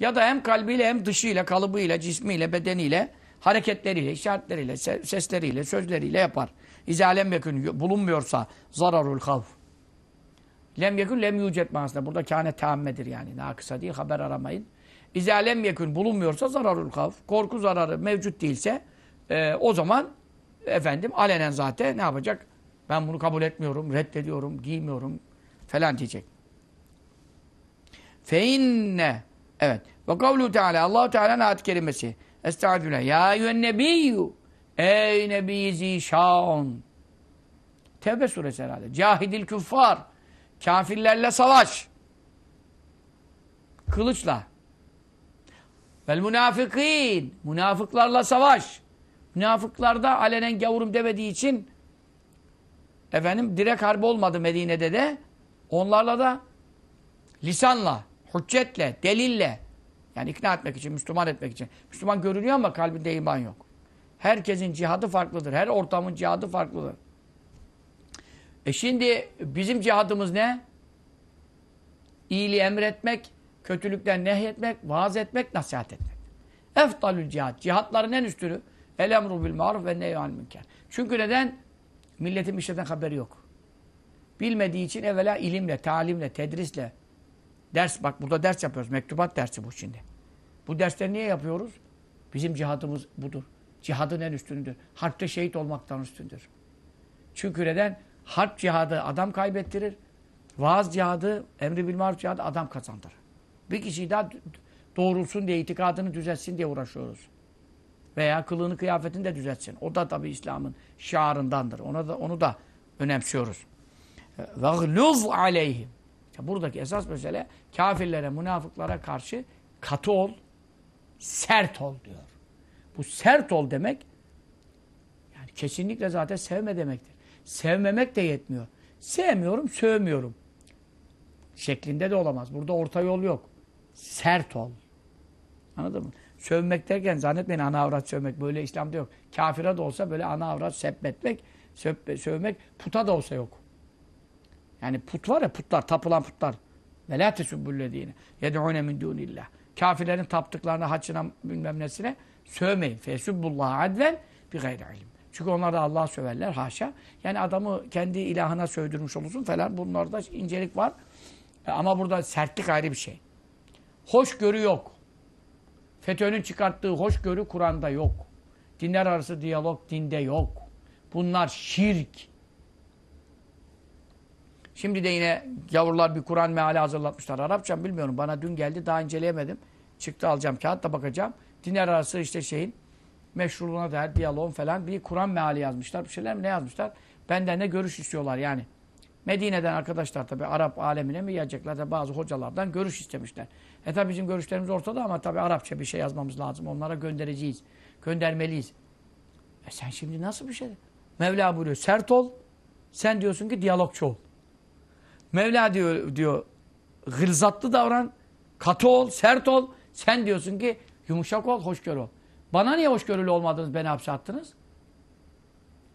ya da hem kalbiyle hem dışıyla, kalıbıyla, cismiyle, bedeniyle, hareketleriyle, işaretleriyle, sesleriyle, sözleriyle yapar. İzâ lem yekun bulunmuyorsa zararul havf. Lem yekun lem yücet manasında. Burada kâne teammedir yani. Nakısa değil, haber aramayın. İzâ lem yekun bulunmuyorsa zararul havf. Korku zararı mevcut değilse e, o zaman efendim alenen zaten ne yapacak? Ben bunu kabul etmiyorum, reddediyorum, giymiyorum falan diyecek. Fe inne Evet. Ve kavlu Teala Allahu Teala'nın ayet kelimesi. Estağfirullah. Ya eyyühen nebiyyü. Ey nebi zişan. Tevbe suresi herhalde. Cahidil küffar. Kafirlerle savaş. Kılıçla. Vel münafıkîn. Münafıklarla savaş. Münafıklarda alenen gavurum demediği için efendim direkt harbi olmadı Medine'de de. Onlarla da lisanla, hüccetle, delille yani ikna etmek için, Müslüman etmek için. Müslüman görünüyor ama kalbinde iman yok. Herkesin cihadı farklıdır. Her ortamın cihadı farklıdır. E şimdi bizim cihadımız ne? İyiliği emretmek, kötülükten nehyetmek, vaaz etmek, nasihat etmek. Eftalül cihad. Cihatların en üstünü. El emru bil maruf ve nehyal münker. Çünkü neden? Milletin bir şeyden haberi yok. Bilmediği için evvela ilimle, talimle, tedrisle, ders, bak burada ders yapıyoruz. Mektubat dersi bu şimdi. Bu dersleri niye yapıyoruz? Bizim cihadımız budur. Cihadın en üstündür. Harpte şehit olmaktan üstündür. Çünkü neden? Harp cihadı adam kaybettirir. Vaaz cihadı, emri bil maruf cihadı adam kazandırır. Bir kişi daha doğrulsun diye, itikadını düzeltsin diye uğraşıyoruz. Veya kılığını, kıyafetini de düzeltsin. O da tabii İslam'ın şiarındandır. Ona da, onu da önemsiyoruz. وَغْلُظْ عَلَيْهِمْ işte Buradaki esas mesele kafirlere, münafıklara karşı katı ol, sert ol diyor. Bu sert ol demek yani kesinlikle zaten sevme demektir. Sevmemek de yetmiyor. Sevmiyorum, sövmüyorum. Şeklinde de olamaz. Burada orta yol yok. Sert ol. Anladın mı? Sövmek derken zannetmeyin ana avrat sövmek. Böyle İslam'da yok. Kafire de olsa böyle ana avrat sepmetmek, sövmek, puta da olsa yok. Yani put var ya putlar, tapılan putlar. Ve la tesubbüllezine yed'une min dunillah. Kafirlerin taptıklarına, haçına, bilmem nesine sövmeyin. Fesubbullaha adven bi gayri ilim. Çünkü onlar da Allah'a söverler haşa. Yani adamı kendi ilahına sövdürmüş olursun falan. Bunlarda incelik var. Ama burada sertlik ayrı bir şey. Hoşgörü yok. FETÖ'nün çıkarttığı hoşgörü Kur'an'da yok. Dinler arası diyalog dinde yok. Bunlar şirk. Şimdi de yine yavrular bir Kur'an meali hazırlatmışlar. Arapçam bilmiyorum. Bana dün geldi. Daha inceleyemedim. Çıktı alacağım. Kağıt da bakacağım. Dinler arası işte şeyin meşruluğuna dair diyaloğun falan bir Kur'an meali yazmışlar. Bir şeyler mi ne yazmışlar? Benden ne görüş istiyorlar yani. Medine'den arkadaşlar tabi Arap alemine mi yiyecekler de bazı hocalardan görüş istemişler. E tabi bizim görüşlerimiz ortada ama tabi Arapça bir şey yazmamız lazım. Onlara göndereceğiz. Göndermeliyiz. E sen şimdi nasıl bir şey? Mevla buyuruyor. Sert ol. Sen diyorsun ki diyalogçu ol. Mevla diyor, diyor gılzatlı davran, katı ol, sert ol. Sen diyorsun ki yumuşak ol, hoşgörü ol. Bana niye hoşgörülü olmadınız, beni hapse attınız?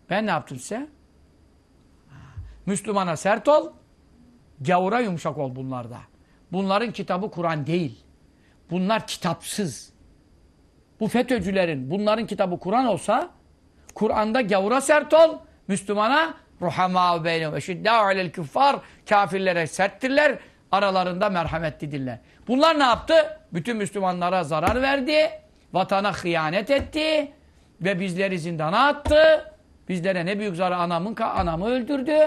Ben ne yaptım size? Müslümana sert ol, gavura yumuşak ol bunlarda. Bunların kitabı Kur'an değil. Bunlar kitapsız. Bu FETÖ'cülerin, bunların kitabı Kur'an olsa, Kur'an'da gavura sert ol, Müslümana Ruhamâ beynehum. Eşiddâ alel küffâr. Kafirlere serttirler. Aralarında merhametlidirler. Bunlar ne yaptı? Bütün Müslümanlara zarar verdi. Vatana hıyanet etti. Ve bizleri zindana attı. Bizlere ne büyük zarar anamın anamı öldürdü.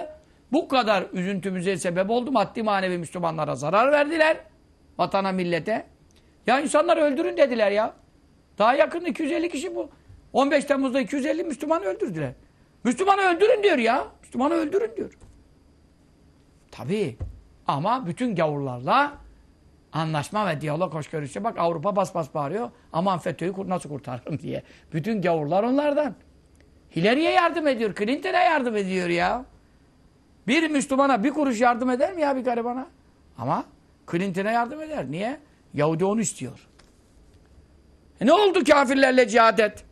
Bu kadar üzüntümüze sebep oldu. Maddi manevi Müslümanlara zarar verdiler. Vatana millete. Ya insanları öldürün dediler ya. Daha yakın 250 kişi bu. 15 Temmuz'da 250 Müslüman öldürdüler. Müslümanı öldürün diyor ya. Müslümanı öldürün diyor. Tabii. Ama bütün gavurlarla Anlaşma ve diyalog hoşgörüsü. Bak Avrupa bas bas bağırıyor. Aman FETÖ'yü nasıl kurtarırım diye. Bütün gavurlar onlardan. Hillary'e yardım ediyor. Clinton'a yardım ediyor ya. Bir Müslümana bir kuruş yardım eder mi ya bir garibana? Ama Clinton'a yardım eder. Niye? Yahudi onu istiyor. E ne oldu kafirlerle cihad et?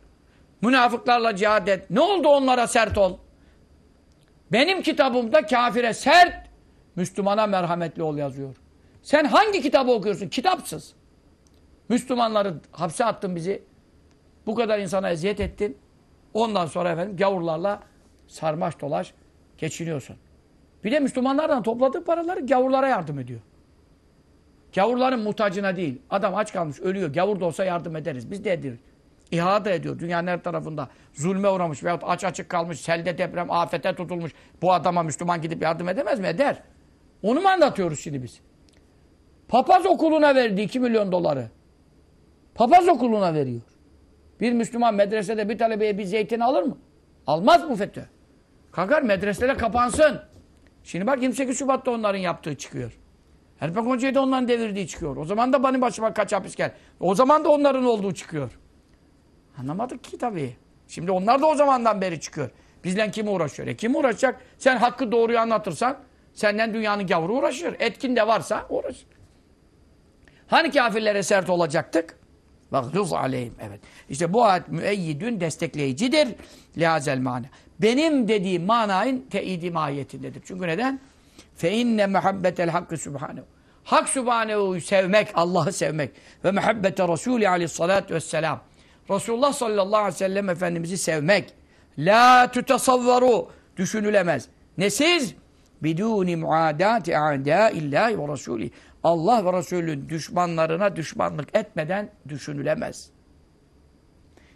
Münafıklarla cihad et. Ne oldu onlara sert ol? Benim kitabımda kafire sert, Müslümana merhametli ol yazıyor. Sen hangi kitabı okuyorsun? Kitapsız. Müslümanları hapse attın bizi. Bu kadar insana eziyet ettin. Ondan sonra efendim gavurlarla sarmaş dolaş geçiniyorsun. Bir de Müslümanlardan topladığı paraları gavurlara yardım ediyor. Gavurların muhtacına değil. Adam aç kalmış, ölüyor. Gavur da olsa yardım ederiz. Biz de ederiz. İhada ediyor. Dünyanın her tarafında zulme uğramış veyahut aç açık kalmış, selde deprem, afete tutulmuş. Bu adama Müslüman gidip yardım edemez mi? Eder. Onu mu anlatıyoruz şimdi biz? Papaz okuluna verdi 2 milyon doları. Papaz okuluna veriyor. Bir Müslüman medresede bir talebeye bir zeytin alır mı? Almaz mı FETÖ? Kalkar medreseler kapansın. Şimdi bak 28 Şubat'ta onların yaptığı çıkıyor. Erpek Hoca'yı da onların devirdiği çıkıyor. O zaman da benim başıma kaç hapis gel. O zaman da onların olduğu çıkıyor. Anlamadık ki tabii. Şimdi onlar da o zamandan beri çıkıyor. Bizden kim uğraşıyor? E kim uğraşacak? Sen hakkı doğruyu anlatırsan senden dünyanın gavuru uğraşır. Etkin de varsa uğraşır. Hani kafirlere sert olacaktık? Vagduz aleyhim. Evet. İşte bu ayet müeyyidün destekleyicidir. Lihazel mana. Benim dediğim manayın teyidi mahiyetindedir. Çünkü neden? Fe inne muhabbetel hakkı subhanehu. Hak subhanehu'yu sevmek, Allah'ı sevmek ve muhabbete Resulü aleyhissalatü vesselam. Resulullah sallallahu aleyhi ve sellem Efendimiz'i sevmek. La tutasavvaru. Düşünülemez. Nesiz? Biduni muadati a'daillahi ve Resulü. Allah ve Resulün düşmanlarına düşmanlık etmeden düşünülemez.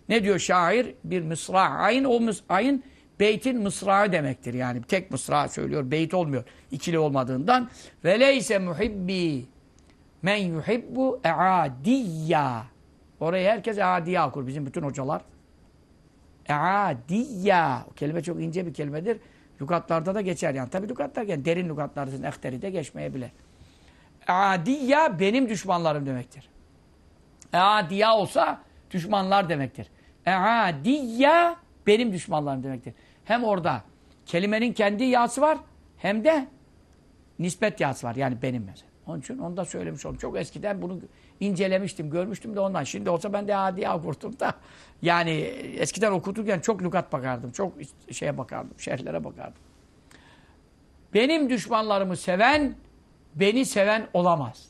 Ne diyor şair? Bir mısra. Ayın o mıs beytin mısrağı demektir. Yani tek mısra söylüyor. Beyt olmuyor. İkili olmadığından. Ve leyse muhibbi men yuhibbu e'adiyya. Oraya herkes e'adiyya okur. Bizim bütün hocalar. E'adiyya. O kelime çok ince bir kelimedir. Lügatlarda da geçer yani. Tabi lügatlar yani derin lügatlarda ehteri de geçmeyebilir. E'adiyya benim düşmanlarım demektir. E'adiyya olsa düşmanlar demektir. E'adiyya benim düşmanlarım demektir. Hem orada kelimenin kendi yası var hem de nispet yası var. Yani benim mesela. Onun için onu da söylemiş oldum. Çok eskiden bunu incelemiştim, görmüştüm de ondan. Şimdi olsa ben de adi okurdum da. Yani eskiden okuturken çok lügat bakardım. Çok şeye bakardım, şerhlere bakardım. Benim düşmanlarımı seven, beni seven olamaz.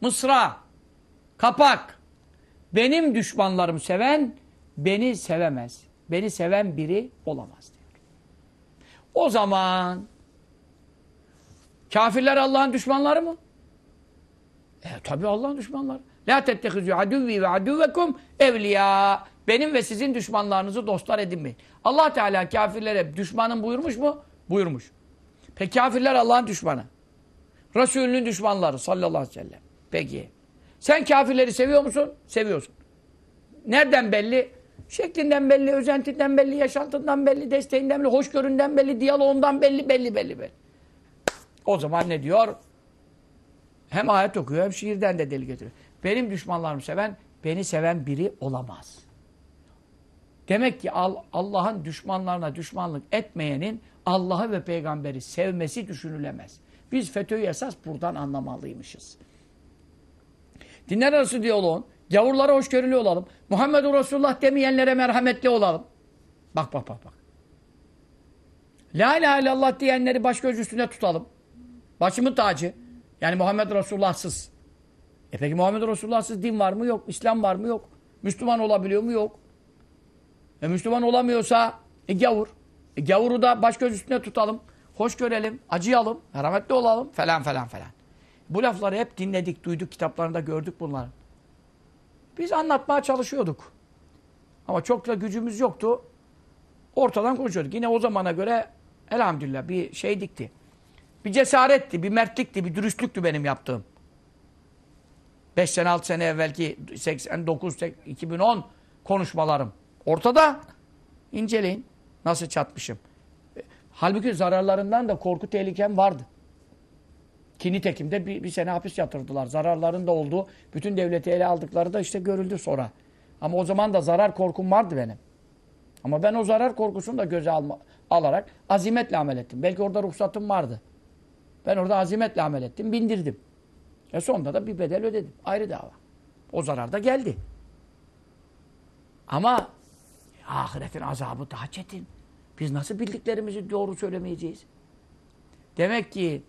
Mısra, kapak. Benim düşmanlarımı seven, beni sevemez. Beni seven biri olamaz diyor. O zaman kafirler Allah'ın düşmanları mı? E tabi Allah'ın düşmanları. La tettehizü aduvvi ve aduvekum evliya. Benim ve sizin düşmanlarınızı dostlar edinmeyin. Allah Teala kafirlere düşmanın buyurmuş mu? Buyurmuş. Peki kafirler Allah'ın düşmanı. Resulünün düşmanları sallallahu aleyhi ve sellem. Peki. Sen kafirleri seviyor musun? Seviyorsun. Nereden belli? Şeklinden belli, özentinden belli, yaşantından belli, desteğinden belli, hoşgöründen belli, diyaloğundan belli, belli, belli, belli. O zaman ne diyor? Hem ayet okuyor hem şiirden de deli getiriyor. Benim düşmanlarımı seven, beni seven biri olamaz. Demek ki Allah'ın düşmanlarına düşmanlık etmeyenin Allah'ı ve peygamberi sevmesi düşünülemez. Biz FETÖ'yü esas buradan anlamalıymışız. Dinler arası diyaloğun, gavurlara hoşgörülü olalım, Muhammedur Resulullah demeyenlere merhametli olalım. Bak bak bak bak. La ilahe illallah diyenleri baş göz üstüne tutalım. Başımın tacı. Yani Muhammed Resulullah'sız. E peki Muhammed Resulullah'sız din var mı? Yok. İslam var mı? Yok. Müslüman olabiliyor mu? Yok. E Müslüman olamıyorsa e gavur. E gavuru da baş göz üstüne tutalım. Hoş görelim, acıyalım, merhametli olalım falan falan falan. Bu lafları hep dinledik, duyduk, kitaplarında gördük bunları. Biz anlatmaya çalışıyorduk. Ama çok da gücümüz yoktu. Ortadan konuşuyorduk. Yine o zamana göre elhamdülillah bir şey dikti. Bir cesaretti, bir mertlikti, bir dürüstlüktü benim yaptığım. 5 sene 6 sene evvelki 89 2010 konuşmalarım. Ortada inceleyin nasıl çatmışım. Halbuki zararlarından da korku tehlikem vardı. Ki nitekimde bir, bir sene hapis yatırdılar. Zararların da olduğu, bütün devleti ele aldıkları da işte görüldü sonra. Ama o zaman da zarar korkum vardı benim. Ama ben o zarar korkusunu da göze alma, alarak azimetle amel ettim. Belki orada ruhsatım vardı. Ben orada azimetle amel ettim, bindirdim. E sonunda da bir bedel ödedim. Ayrı dava. O zarar da geldi. Ama ahiretin azabı daha çetin. Biz nasıl bildiklerimizi doğru söylemeyeceğiz? Demek ki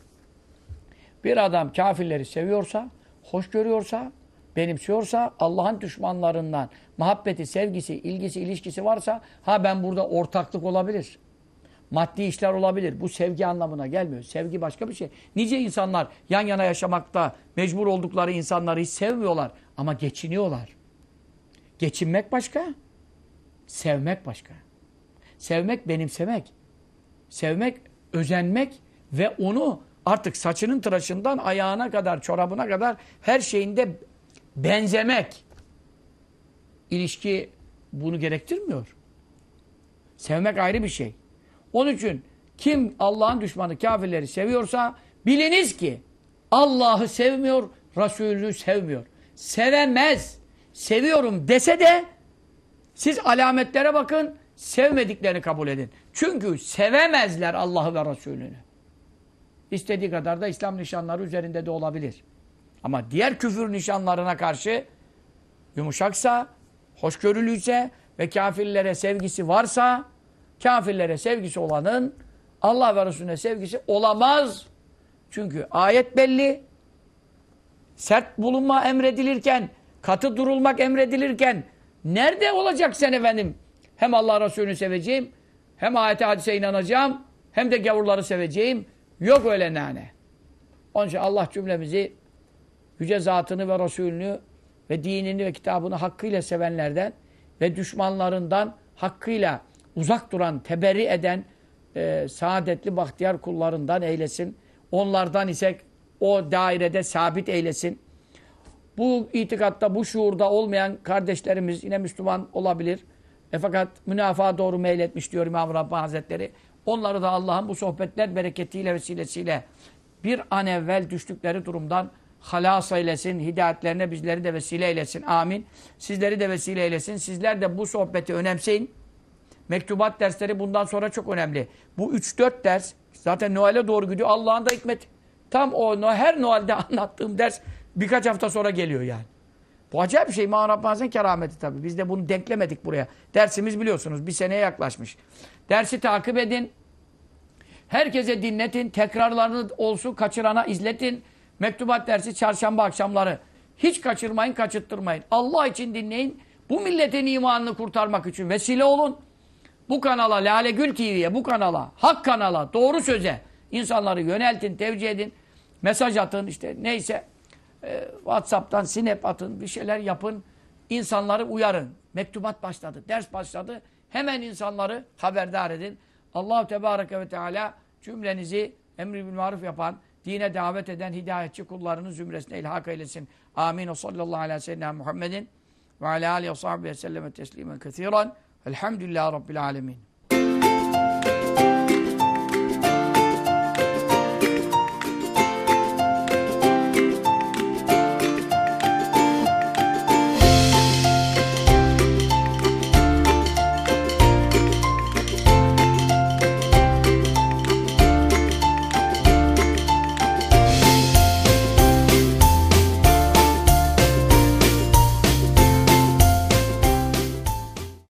bir adam kafirleri seviyorsa, hoş görüyorsa, benimsiyorsa, Allah'ın düşmanlarından muhabbeti, sevgisi, ilgisi, ilişkisi varsa, ha ben burada ortaklık olabilir. Maddi işler olabilir. Bu sevgi anlamına gelmiyor. Sevgi başka bir şey. Nice insanlar yan yana yaşamakta mecbur oldukları insanları hiç sevmiyorlar. Ama geçiniyorlar. Geçinmek başka. Sevmek başka. Sevmek benimsemek. Sevmek özenmek ve onu artık saçının tıraşından ayağına kadar, çorabına kadar her şeyinde benzemek. İlişki bunu gerektirmiyor. Sevmek ayrı bir şey. Onun için kim Allah'ın düşmanı kafirleri seviyorsa biliniz ki Allah'ı sevmiyor, Resulü sevmiyor. Sevemez. Seviyorum dese de siz alametlere bakın, sevmediklerini kabul edin. Çünkü sevemezler Allah'ı ve Resulünü. İstediği kadar da İslam nişanları üzerinde de olabilir. Ama diğer küfür nişanlarına karşı yumuşaksa, hoşgörülüyse ve kafirlere sevgisi varsa, kafirlere sevgisi olanın Allah ve Resulüne sevgisi olamaz. Çünkü ayet belli. Sert bulunma emredilirken, katı durulmak emredilirken nerede olacak sen efendim? Hem Allah Resulü'nü seveceğim, hem ayete hadise inanacağım, hem de gavurları seveceğim. Yok öyle nane. Onun için Allah cümlemizi yüce zatını ve Resulünü ve dinini ve kitabını hakkıyla sevenlerden ve düşmanlarından hakkıyla uzak duran, teberri eden e, saadetli bahtiyar kullarından eylesin. Onlardan ise o dairede sabit eylesin. Bu itikatta, bu şuurda olmayan kardeşlerimiz yine Müslüman olabilir. E fakat münafaa doğru meyletmiş diyor İmam Rabbani Hazretleri. Onları da Allah'ın bu sohbetler bereketiyle vesilesiyle bir an evvel düştükleri durumdan halas eylesin, hidayetlerine bizleri de vesile eylesin. Amin. Sizleri de vesile eylesin. Sizler de bu sohbeti önemseyin. Mektubat dersleri bundan sonra çok önemli. Bu 3-4 ders zaten Noel'e doğru gidiyor. Allah'ın da hikmet. Tam o her Noel'de anlattığım ders birkaç hafta sonra geliyor yani. Bu acayip bir şey. İmam Rabbani'nin kerameti tabii. Biz de bunu denklemedik buraya. Dersimiz biliyorsunuz bir seneye yaklaşmış. Dersi takip edin. Herkese dinletin. Tekrarlarını olsun kaçırana izletin. Mektubat dersi çarşamba akşamları. Hiç kaçırmayın, kaçırttırmayın. Allah için dinleyin. Bu milletin imanını kurtarmak için vesile olun. Bu kanala, Lale Gül TV'ye, bu kanala, Hak kanala, doğru söze insanları yöneltin, tevcih edin. Mesaj atın işte neyse. E, Whatsapp'tan sinep atın, bir şeyler yapın. İnsanları uyarın. Mektubat başladı, ders başladı. Hemen insanları haberdar edin. Allahu Tebareke ve Teala cümlenizi emri bil maruf yapan, dine davet eden hidayetçi kullarının zümresine ilhak eylesin. Amin. O sallallahu aleyhi ve sellem Muhammedin ve ala aleyhi ve sahbihi ve selleme teslimen kethiren. Elhamdülillahi Rabbil alemin.